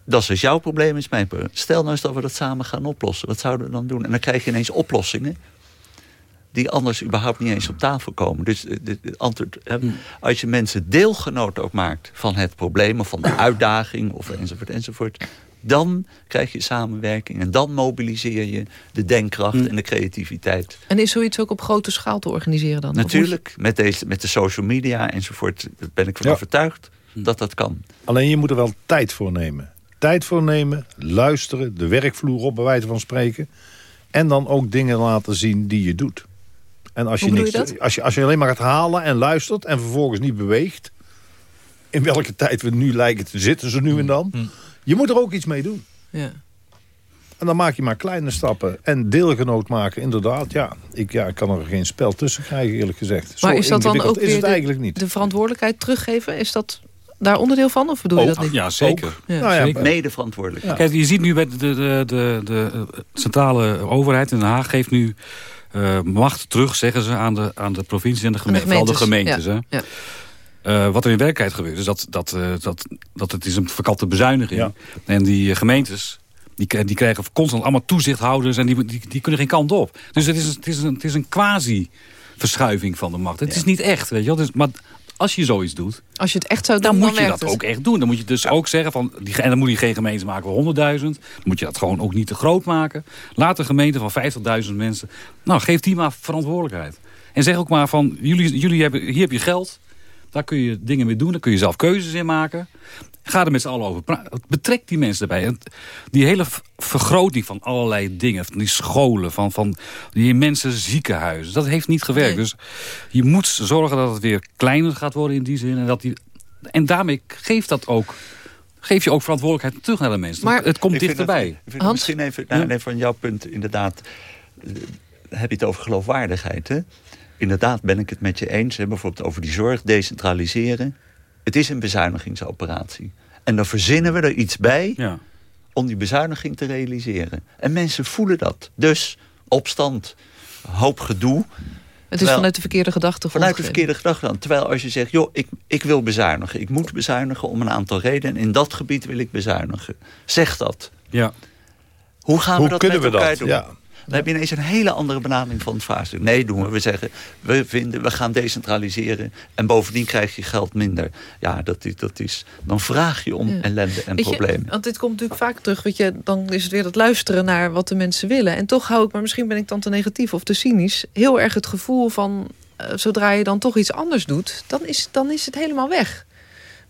Speaker 5: Dat is dus jouw probleem, is mijn probleem. Stel nou eens dat we dat samen gaan oplossen. Wat zouden we dan doen? En dan krijg je ineens oplossingen... die anders überhaupt niet eens op tafel komen. Dus eh, het antwoord, hè, als je mensen deelgenoot ook maakt... van het probleem of van de uitdaging of enzovoort enzovoort... dan krijg je samenwerking en dan mobiliseer je de denkkracht en de creativiteit.
Speaker 3: En is zoiets ook op grote schaal te organiseren dan?
Speaker 5: Natuurlijk, met, deze, met de social media enzovoort... daar ben ik van
Speaker 4: Ja.
Speaker 5: overtuigd dat dat kan.
Speaker 4: Alleen je moet er wel tijd voor nemen. Tijd voor nemen, luisteren, de werkvloer op bij wijze van spreken. En dan ook dingen laten zien die je doet. En als je, niks,
Speaker 3: je?
Speaker 4: Als, je, als je alleen maar gaat halen en luistert en vervolgens niet beweegt... in welke tijd we nu lijken te zitten, zo nu en dan... je moet er ook iets mee doen.
Speaker 3: Ja.
Speaker 4: En dan maak je maar kleine stappen. En deelgenoot maken, inderdaad. Ja, ik, ja, ik kan er geen spel tussen krijgen, eerlijk gezegd. Zo
Speaker 3: Maar is dat dan ook
Speaker 4: is
Speaker 3: weer
Speaker 4: het
Speaker 3: de,
Speaker 4: eigenlijk niet.
Speaker 3: de verantwoordelijkheid teruggeven? Is dat daar onderdeel van? Of bedoel je
Speaker 4: Ook.
Speaker 3: dat niet?
Speaker 6: Ja, zeker.
Speaker 3: Ja.
Speaker 4: Nou ja,
Speaker 6: zeker.
Speaker 5: Mede verantwoordelijk.
Speaker 4: Ja.
Speaker 6: Kijk, je ziet nu bij de, de, de, de, de centrale overheid in Den Haag geeft nu eh, macht terug, zeggen ze, aan de, aan de provincie en de
Speaker 3: Aan de
Speaker 6: gemeente. Vooral de
Speaker 3: gemeentes,
Speaker 6: gemeentes.
Speaker 3: ja.
Speaker 6: Hè?
Speaker 3: Ja.
Speaker 6: Eh, wat er in werkelijkheid gebeurt, is dat, dat, eh, dat, dat het is een verkatte bezuiniging.
Speaker 4: Ja.
Speaker 6: En die eh, gemeentes, die, die krijgen constant allemaal toezichthouders... en die, die, die kunnen geen kant op. Dus het is, het is een, het is een quasi-verschuiving van de macht. Het is niet echt, weet je wel. Dus, maar als je zoiets doet,
Speaker 3: Als je het echt zou doen,
Speaker 6: dan
Speaker 3: dan,
Speaker 6: moet je dat
Speaker 3: het.
Speaker 6: ook echt doen. Dan moet je dus ook zeggen van, die, en dan moet je geen gemeente maken van 100.000. Dan moet je dat gewoon ook niet te groot maken. Laat een gemeente van 50.000 mensen, nou geef die maar verantwoordelijkheid. En zeg ook maar van, jullie, jullie hebben, hier heb je geld. Daar kun je dingen mee doen, daar kun je zelf keuzes in maken. Ga er met z'n allen over praten. Betrek die mensen erbij. En die hele vergroting van allerlei dingen. Van die scholen, van, van die immense ziekenhuizen. Dat heeft niet gewerkt.
Speaker 3: Nee.
Speaker 6: Dus je moet zorgen dat het weer kleiner gaat worden in die zin. En, dat die, en daarmee geeft dat ook... Geef je ook verantwoordelijkheid terug naar de mensen.
Speaker 3: Maar-
Speaker 6: het komt
Speaker 5: Ik vind
Speaker 6: dichterbij.
Speaker 5: dat- ik vind
Speaker 3: Hans?
Speaker 5: Misschien even, nou, nee, van jouw punt inderdaad. eh, heb je het over geloofwaardigheid. Hè? Inderdaad ben ik het met je eens. Hè? Bijvoorbeeld over die zorg, decentraliseren. Het is een bezuinigingsoperatie. En dan verzinnen we er iets bij
Speaker 6: Ja.
Speaker 5: om die bezuiniging te realiseren. En mensen voelen dat. Dus opstand, hoop gedoe.
Speaker 3: Het is
Speaker 5: Terwijl-
Speaker 3: vanuit de verkeerde gedachte.
Speaker 5: Vanuit de verkeerde gedachte dan. Terwijl als je zegt, joh, ik, ik wil bezuinigen. Ik moet bezuinigen om een aantal redenen. En in dat gebied wil ik bezuinigen. Zeg dat.
Speaker 6: Ja.
Speaker 5: Hoe gaan we
Speaker 4: Hoe
Speaker 5: dat
Speaker 4: kunnen
Speaker 5: met
Speaker 4: we
Speaker 5: elkaar
Speaker 4: dat?
Speaker 5: doen?
Speaker 4: Ja.
Speaker 5: Dan heb je ineens een hele andere benadering van het vraagstuk. Nee, doen we. We zeggen, we, vinden, we gaan decentraliseren. En bovendien krijg je geld minder. Ja, dat dat is, dan vraag je om
Speaker 3: Ja.
Speaker 5: ellende en
Speaker 3: Weet je,
Speaker 5: problemen.
Speaker 3: want dit komt natuurlijk vaak terug. Weet je, dan is het weer dat luisteren naar wat de mensen willen. En toch hou ik, maar misschien ben ik dan te negatief of te cynisch... heel erg het gevoel van, eh, zodra je dan toch iets anders doet... dan is, dan is het helemaal weg.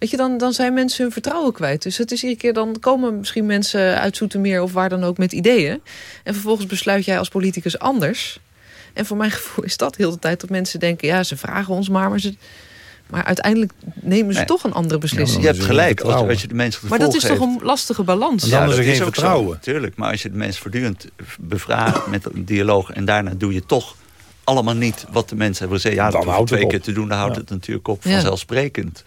Speaker 3: Weet je, dan, dan zijn mensen hun vertrouwen kwijt. Dus het is iedere keer, dan komen misschien mensen uit Zoetermeer... of waar dan ook met ideeën. En vervolgens besluit jij als politicus anders. En voor mijn gevoel is dat heel de tijd dat mensen denken... ja, ze vragen ons maar, maar, ze, maar uiteindelijk nemen ze
Speaker 5: Nee.
Speaker 3: toch een andere beslissing.
Speaker 5: Je hebt
Speaker 4: is
Speaker 5: gelijk, als, je de mensen
Speaker 3: maar dat is toch een lastige balans?
Speaker 4: Dan is er
Speaker 5: dat
Speaker 4: geen
Speaker 5: zo,
Speaker 4: vertrouwen.
Speaker 5: Tuurlijk, maar als je de mensen voortdurend bevraagt met een dialoog... en daarna doe je toch allemaal niet wat de mensen hebben gezegd... ja,
Speaker 4: Dan
Speaker 5: dat hoef je
Speaker 4: houdt het
Speaker 5: twee
Speaker 4: op.
Speaker 5: keer te doen, dan houdt
Speaker 4: Ja.
Speaker 5: het natuurlijk op
Speaker 3: Ja.
Speaker 5: vanzelfsprekend.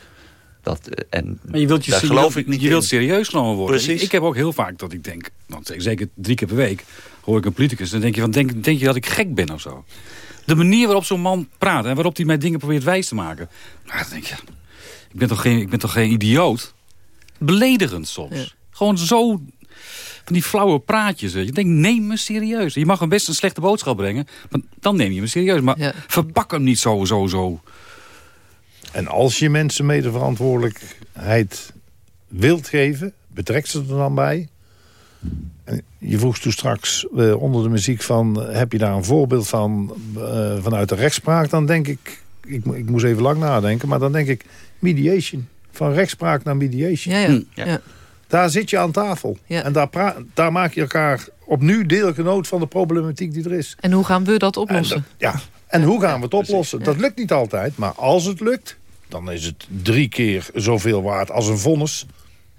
Speaker 5: Dat, eh, en
Speaker 6: Maar je wilt, je,
Speaker 5: daar
Speaker 6: je wilt,
Speaker 5: ik niet
Speaker 6: je wilt serieus genomen worden.
Speaker 5: Precies.
Speaker 6: Ik, ik heb ook heel vaak dat ik denk, nou, zeker drie keer per week... hoor ik een politicus, dan denk je, van, denk, denk je dat ik gek ben of zo? De manier waarop zo'n man praat en waarop hij mij dingen probeert wijs te maken... Nou, dan denk je, ik ben toch geen, ik ben toch geen idioot? Beledigend soms.
Speaker 3: Ja.
Speaker 6: Gewoon zo van die flauwe praatjes. Je denkt, neem me serieus. Je mag hem best een slechte boodschap brengen, maar dan neem je me serieus. Maar
Speaker 3: Ja.
Speaker 6: verpak hem niet zo, zo, zo.
Speaker 4: En als je mensen medeverantwoordelijkheid wilt geven, betrek ze er dan bij. En je vroeg toen straks eh, onder de muziek van... heb je daar een voorbeeld van eh, vanuit de rechtspraak? Dan denk ik, ik, ik moest even lang nadenken... maar dan denk ik mediation. Van rechtspraak naar mediation.
Speaker 3: Ja, ja.
Speaker 6: Hm,
Speaker 5: ja.
Speaker 3: ja.
Speaker 4: Daar zit je aan tafel.
Speaker 3: Ja.
Speaker 4: En daar, daar maak je elkaar opnieuw deelgenoot van de problematiek die er is.
Speaker 3: En hoe gaan we dat
Speaker 4: En,
Speaker 3: oplossen?
Speaker 4: dat- ja. En hoe gaan we het oplossen? Dat lukt niet altijd, maar als het lukt... dan is het drie keer zoveel waard als een vonnis.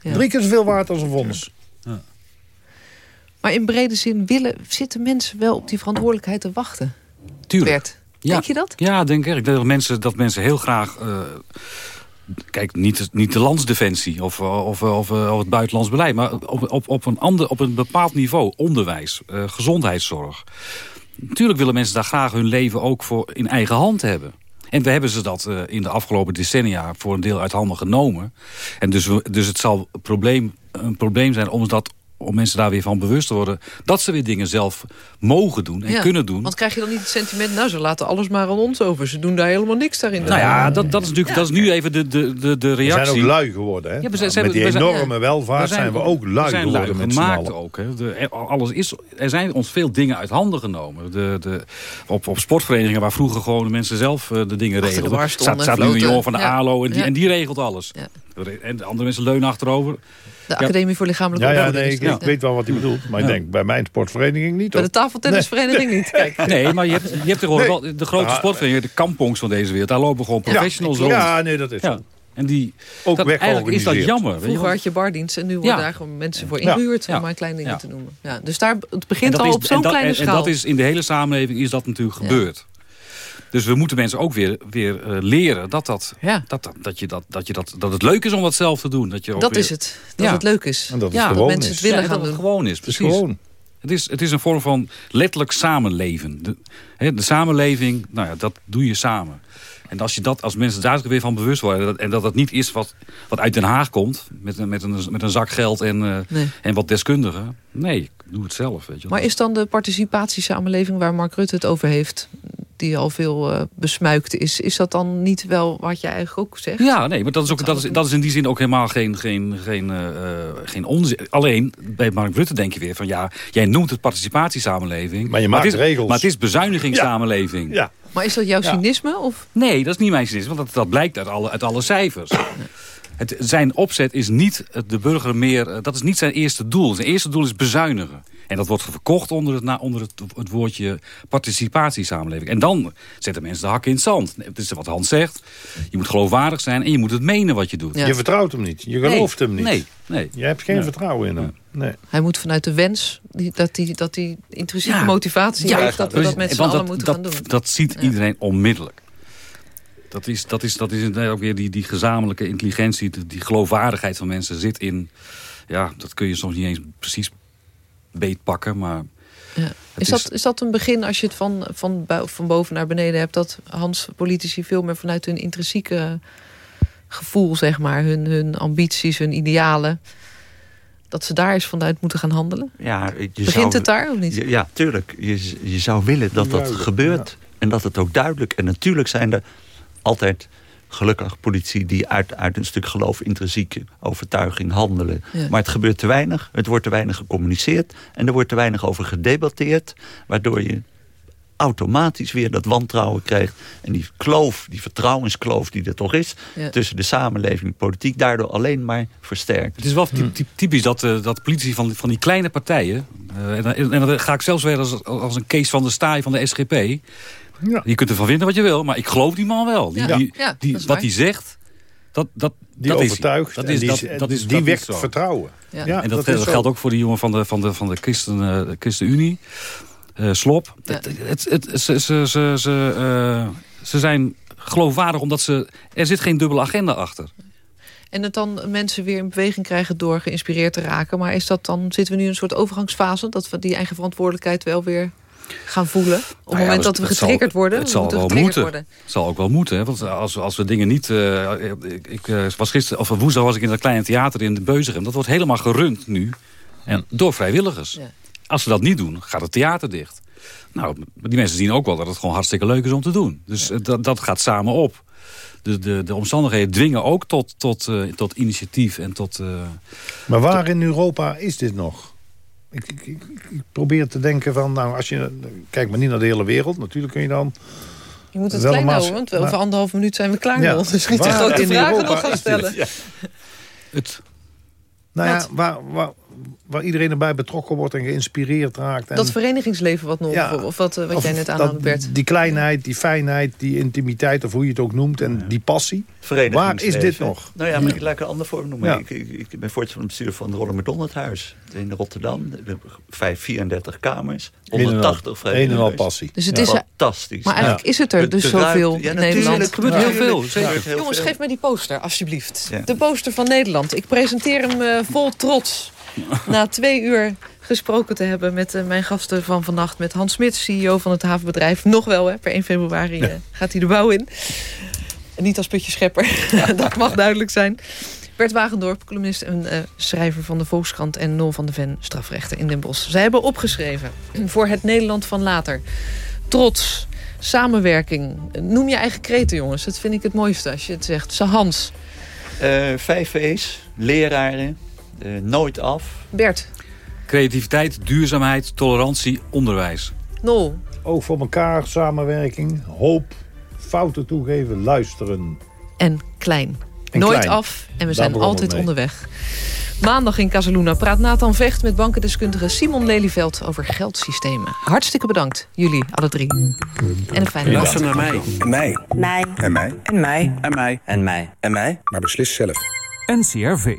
Speaker 3: Ja.
Speaker 4: Drie keer zoveel waard als een vonnis.
Speaker 3: Maar in brede zin willen, zitten mensen wel op die verantwoordelijkheid te wachten?
Speaker 6: Tuurlijk.
Speaker 3: Bert,
Speaker 6: Ja.
Speaker 3: denk je dat?
Speaker 6: Ja, denk ik. Ik denk dat mensen, dat mensen heel graag... eh, kijk, niet, niet de landsdefensie of, of, of, of het buitenlands beleid... maar op, op, op, een, ander, op een bepaald niveau. Onderwijs, eh, gezondheidszorg. Natuurlijk willen mensen daar graag hun leven ook voor in eigen hand hebben. En we hebben ze dat eh, in de afgelopen decennia voor een deel uit handen genomen. En dus, dus het zal een probleem, een probleem zijn om, dat, om mensen daar weer van bewust te worden... dat ze weer dingen zelf mogen doen en
Speaker 3: Ja,
Speaker 6: kunnen doen.
Speaker 3: Want krijg je dan niet het sentiment... nou, ze laten alles maar aan ons over. Ze doen daar helemaal niks daarin.
Speaker 6: Nou ja, dat, dat is natuurlijk dat is nu even de, de, de, de
Speaker 4: We zijn
Speaker 6: reactie.
Speaker 4: ook lui geworden. Hè?
Speaker 6: Ja, we zijn-
Speaker 4: Nou, Met die
Speaker 6: zijn-
Speaker 4: enorme
Speaker 3: ja.
Speaker 4: welvaart zijn, we ook lui
Speaker 6: we zijn
Speaker 4: geworden
Speaker 6: lui
Speaker 4: met z'n
Speaker 6: gemaakt ook. Hè. De, alles is, er zijn ons veel dingen uit handen genomen. De, de, op, op sportverenigingen waar vroeger gewoon de mensen zelf eh, de dingen regelden. staat, staat nu een jongen van de
Speaker 3: Ja.
Speaker 6: ALO en die,
Speaker 3: Ja.
Speaker 6: en die regelt alles.
Speaker 3: Ja.
Speaker 6: En de andere mensen leunen achterover.
Speaker 3: De Academie voor Lichamelijke
Speaker 4: Ja, ja, nee, ik, weet wel wat hij bedoelt. Maar ik denk, bij mijn sportvereniging niet.
Speaker 3: Bij de tafeltennisvereniging niet. Kijk.
Speaker 6: Nee, maar je hebt, je hebt
Speaker 4: Nee.
Speaker 6: wel de grote
Speaker 4: Ja,
Speaker 6: sportverenigingen, de kampongs van deze wereld. Daar lopen gewoon professionals rond.
Speaker 4: Ja, nee, dat is zo.
Speaker 6: En die,
Speaker 4: Ook
Speaker 6: dat, eigenlijk is dat jammer.
Speaker 3: Vroeger had je bardienst en nu worden
Speaker 6: Ja.
Speaker 3: daar gewoon mensen voor ingehuurd...
Speaker 6: Ja.
Speaker 3: om maar kleine dingen
Speaker 6: Ja.
Speaker 3: te noemen. Ja, dus daar, het begint al
Speaker 6: is-
Speaker 3: op zo'n
Speaker 6: en dat-
Speaker 3: kleine
Speaker 6: en,
Speaker 3: schaal.
Speaker 6: En dat is in de hele samenleving is dat natuurlijk
Speaker 3: Ja.
Speaker 6: gebeurd. Dus we moeten mensen ook weer, weer eh, leren dat, dat,
Speaker 3: Ja.
Speaker 6: dat, dat, dat, je dat, dat, je dat, dat het leuk is om dat zelf te doen. Dat, je ook
Speaker 3: Dat
Speaker 6: weer-
Speaker 3: is het. Dat
Speaker 6: Ja.
Speaker 3: het leuk is.
Speaker 4: En dat het
Speaker 6: Ja, dat
Speaker 4: gewoon
Speaker 3: mensen
Speaker 4: is.
Speaker 3: het willen
Speaker 6: Ja,
Speaker 3: gaan
Speaker 6: dat het
Speaker 3: doen.
Speaker 6: gewoon is,
Speaker 4: Het is
Speaker 6: precies.
Speaker 4: gewoon.
Speaker 6: Het is, het is een vorm van letterlijk samenleven. De, hè, de samenleving, nou ja, dat doe je samen. En als, je dat, als mensen daar weer van bewust worden... dat- en dat dat niet is wat, wat uit Den Haag komt... met, een- met, een, met een zak geld en, eh,
Speaker 3: Nee.
Speaker 6: en wat deskundigen. Nee, ik doe het zelf. Weet je wel.
Speaker 3: Maar is dan de participatiesamenleving waar Mark Rutte het over heeft... die al veel eh, besmuikt is... is dat dan niet wel wat jij eigenlijk ook zegt?
Speaker 6: Ja, nee, maar dat is, ook,
Speaker 3: Dat
Speaker 6: is, dat is in die zin ook helemaal geen, geen, geen, eh, eh, geen onzin. Alleen, bij Mark Rutte denk je weer van... ja, jij noemt het participatiesamenleving.
Speaker 4: Maar je maakt
Speaker 6: het is,
Speaker 4: regels.
Speaker 6: Maar het is bezuinigingssamenleving.
Speaker 4: Ja.
Speaker 3: Maar is dat jouw
Speaker 4: Ja.
Speaker 3: cynisme? Of?
Speaker 6: Nee, dat is niet mijn cynisme, want dat, dat blijkt uit alle, uit alle cijfers. Het, zijn opzet is niet de burger meer... eh, dat is niet zijn eerste doel. Zijn eerste doel is bezuinigen. En dat wordt verkocht onder het, onder het, het woordje participatiesamenleving. En dan zetten mensen de hakken in het zand. Het is wat Hans zegt. Je moet geloofwaardig zijn en je moet het menen wat je doet.
Speaker 3: Ja.
Speaker 4: Je vertrouwt hem niet. Je gelooft hem niet.
Speaker 6: Nee, nee.
Speaker 4: Je hebt geen vertrouwen in hem. Nee.
Speaker 3: Hij moet vanuit de wens, die, dat die, dat die intrinsieke
Speaker 6: Ja.
Speaker 3: motivatie heeft... dat we dat met z'n allen
Speaker 6: dat,
Speaker 3: moeten
Speaker 6: dat,
Speaker 3: gaan doen.
Speaker 6: Dat ziet
Speaker 3: Ja.
Speaker 6: iedereen onmiddellijk. Dat is, dat is, dat is inderdaad ook weer die, die gezamenlijke intelligentie, die, die geloofwaardigheid van mensen zit in. Ja, dat kun je soms niet eens precies beetpakken, maar.
Speaker 3: Ja. Is, dat, is dat een begin als je het van, van, van boven naar beneden hebt... dat Hans politici veel meer vanuit hun intrinsieke gevoel, zeg maar... hun, hun ambities, hun idealen... dat ze daar eens vanuit moeten gaan handelen?
Speaker 5: Ja, je
Speaker 3: Begint
Speaker 5: zou-
Speaker 3: het daar of niet?
Speaker 5: Ja, Ja, tuurlijk. Je, je zou willen dat dat
Speaker 4: Duidelijk,
Speaker 5: gebeurt. En dat het ook duidelijk. En natuurlijk zijn er altijd gelukkig politici die uit, uit een stuk geloof, intrinsieke overtuiging handelen.
Speaker 3: Ja.
Speaker 5: Maar het gebeurt te weinig. Het wordt te weinig gecommuniceerd. En er wordt te weinig over gedebatteerd. Waardoor je automatisch weer dat wantrouwen krijgt. En die kloof, die vertrouwenskloof die er toch is...
Speaker 3: Ja.
Speaker 5: tussen de samenleving en de politiek... daardoor alleen maar versterkt.
Speaker 6: Het is wel ty- ty- typisch dat, eh, dat politici van, van die kleine partijen... eh, en, dan- en dan ga ik zelfs weer als, als een Kees van der Staaij van de SGP...
Speaker 4: Ja.
Speaker 6: Je kunt ervan vinden wat je wil, maar ik geloof die man wel. Die,
Speaker 3: Ja.
Speaker 6: die, die-
Speaker 3: dat
Speaker 6: wat
Speaker 3: waar.
Speaker 6: hij zegt, dat, dat,
Speaker 4: Die
Speaker 6: dat is-
Speaker 4: overtuigt
Speaker 6: dat is,
Speaker 4: die,
Speaker 6: dat, dat is,
Speaker 4: die
Speaker 6: dat
Speaker 4: wekt
Speaker 6: is zo.
Speaker 4: vertrouwen.
Speaker 3: Ja.
Speaker 4: Ja,
Speaker 6: En dat, dat geldt ook voor die jongen van de, van de, van de, Christen, eh, de ChristenUnie. eh, Slop.
Speaker 3: Ja.
Speaker 6: Het, het, het, ze, ze, ze, ze, eh, ze zijn geloofwaardig omdat ze... Er zit geen dubbele agenda achter.
Speaker 3: En het dan mensen weer in beweging krijgen door geïnspireerd te raken. Maar is dat dan, zitten we nu in een soort overgangsfase... dat we die eigen verantwoordelijkheid wel weer gaan voelen? Op het
Speaker 6: Nou ja,
Speaker 3: moment
Speaker 6: dus
Speaker 3: dat we
Speaker 6: het zal-
Speaker 3: getriggerd worden,
Speaker 6: Het zal
Speaker 3: we
Speaker 6: wel
Speaker 3: getriggerd
Speaker 6: moeten.
Speaker 3: worden.
Speaker 6: Het zal ook wel moeten. Hè? Want als, als we dingen niet... eh, ik, ik eh, was gisteren, of woensdag was ik in dat kleine theater in de Beuzegem. Dat wordt helemaal gerund nu. En door vrijwilligers.
Speaker 3: Ja.
Speaker 6: Als ze dat niet doen, gaat het theater dicht. Nou, die mensen zien ook wel dat het gewoon hartstikke leuk is om te doen. Dus eh, dat, dat gaat samen op. De, de, de omstandigheden dwingen ook tot, tot, eh, tot initiatief en tot... eh,
Speaker 4: Maar waar in Europa is dit nog? Ik, ik, ik, ik probeer te denken van, nou, als je... Kijk maar niet naar de hele wereld. Natuurlijk kun je dan...
Speaker 3: Je moet het
Speaker 4: Wel
Speaker 3: klein houden, want over anderhalf minuut zijn we klaar.
Speaker 4: Ja.
Speaker 3: Ja. Dus niet
Speaker 4: Waar
Speaker 3: grote vragen
Speaker 4: Europa
Speaker 3: nog gaan stellen.
Speaker 6: het,
Speaker 4: Nou ja, waar, waar, waar iedereen erbij betrokken wordt en geïnspireerd raakt. En,
Speaker 3: Dat verenigingsleven wat nog,
Speaker 4: Ja.
Speaker 3: of wat, eh, wat
Speaker 4: of
Speaker 3: jij net aanhaalde, Bert.
Speaker 4: Die kleinheid, die fijnheid, die intimiteit, of hoe je het ook noemt. En die passie. Waar is dit nog?
Speaker 5: Nou ja, maar ik laat ik een ander voorbeeld noemen.
Speaker 4: Ja.
Speaker 5: Ik, ik, ik ben voorzitter van het bestuur van het McDonald Huis in Rotterdam. We hebben vijf- 34 kamers,
Speaker 4: Een en al-
Speaker 5: 180
Speaker 4: Een en al
Speaker 5: vrijwilligers.
Speaker 4: passie.
Speaker 3: Dus het
Speaker 4: Ja.
Speaker 3: is,
Speaker 5: Fantastisch.
Speaker 3: maar eigenlijk is het er
Speaker 5: Het
Speaker 3: dus zoveel
Speaker 5: ja,
Speaker 3: in Nederland.
Speaker 6: Er gebeurt heel veel,
Speaker 3: Jongens, geef mij die poster, alsjeblieft.
Speaker 5: Ja.
Speaker 3: De poster van Nederland. Ik presenteer hem eh, vol trots. Na twee uur gesproken te hebben met eh, mijn gasten van vannacht. Met Hans Smit, CEO van het havenbedrijf. Nog wel, hè, per 1 februari eh, gaat hij de bouw in. En niet als putje schepper, dat mag duidelijk zijn. Bert Wagendorp, columnist en eh, schrijver van de Volkskrant... en Nol van de Ven, strafrechten in Den Bosch. Zij hebben opgeschreven voor het Nederland van later. Trots, samenwerking. Noem je eigen kreten, jongens. Dat vind ik het mooiste als je het zegt. Ze Hans,
Speaker 5: Eh, vijf V's, leraren, nooit af.
Speaker 3: Bert,
Speaker 6: creativiteit, duurzaamheid, tolerantie, onderwijs.
Speaker 3: Nol.
Speaker 4: Oog voor elkaar, samenwerking, hoop, fouten toegeven, luisteren.
Speaker 3: en klein.
Speaker 4: En
Speaker 3: Nooit
Speaker 4: klein.
Speaker 3: af en we
Speaker 4: Daar
Speaker 3: zijn altijd
Speaker 4: mee.
Speaker 3: onderweg. Maandag in Casaluna praat Nathan Vecht met bankendeskundige Simon Lelyveld over geldsystemen. Hartstikke bedankt, jullie alle drie. En een fijne dag.
Speaker 8: Luister naar mij.
Speaker 9: Mij.
Speaker 8: Mij.
Speaker 9: En mij.
Speaker 8: En mij.
Speaker 9: En mij.
Speaker 8: En mij.
Speaker 9: En mij.
Speaker 8: En mij.
Speaker 9: Maar beslis zelf.
Speaker 10: NCRV.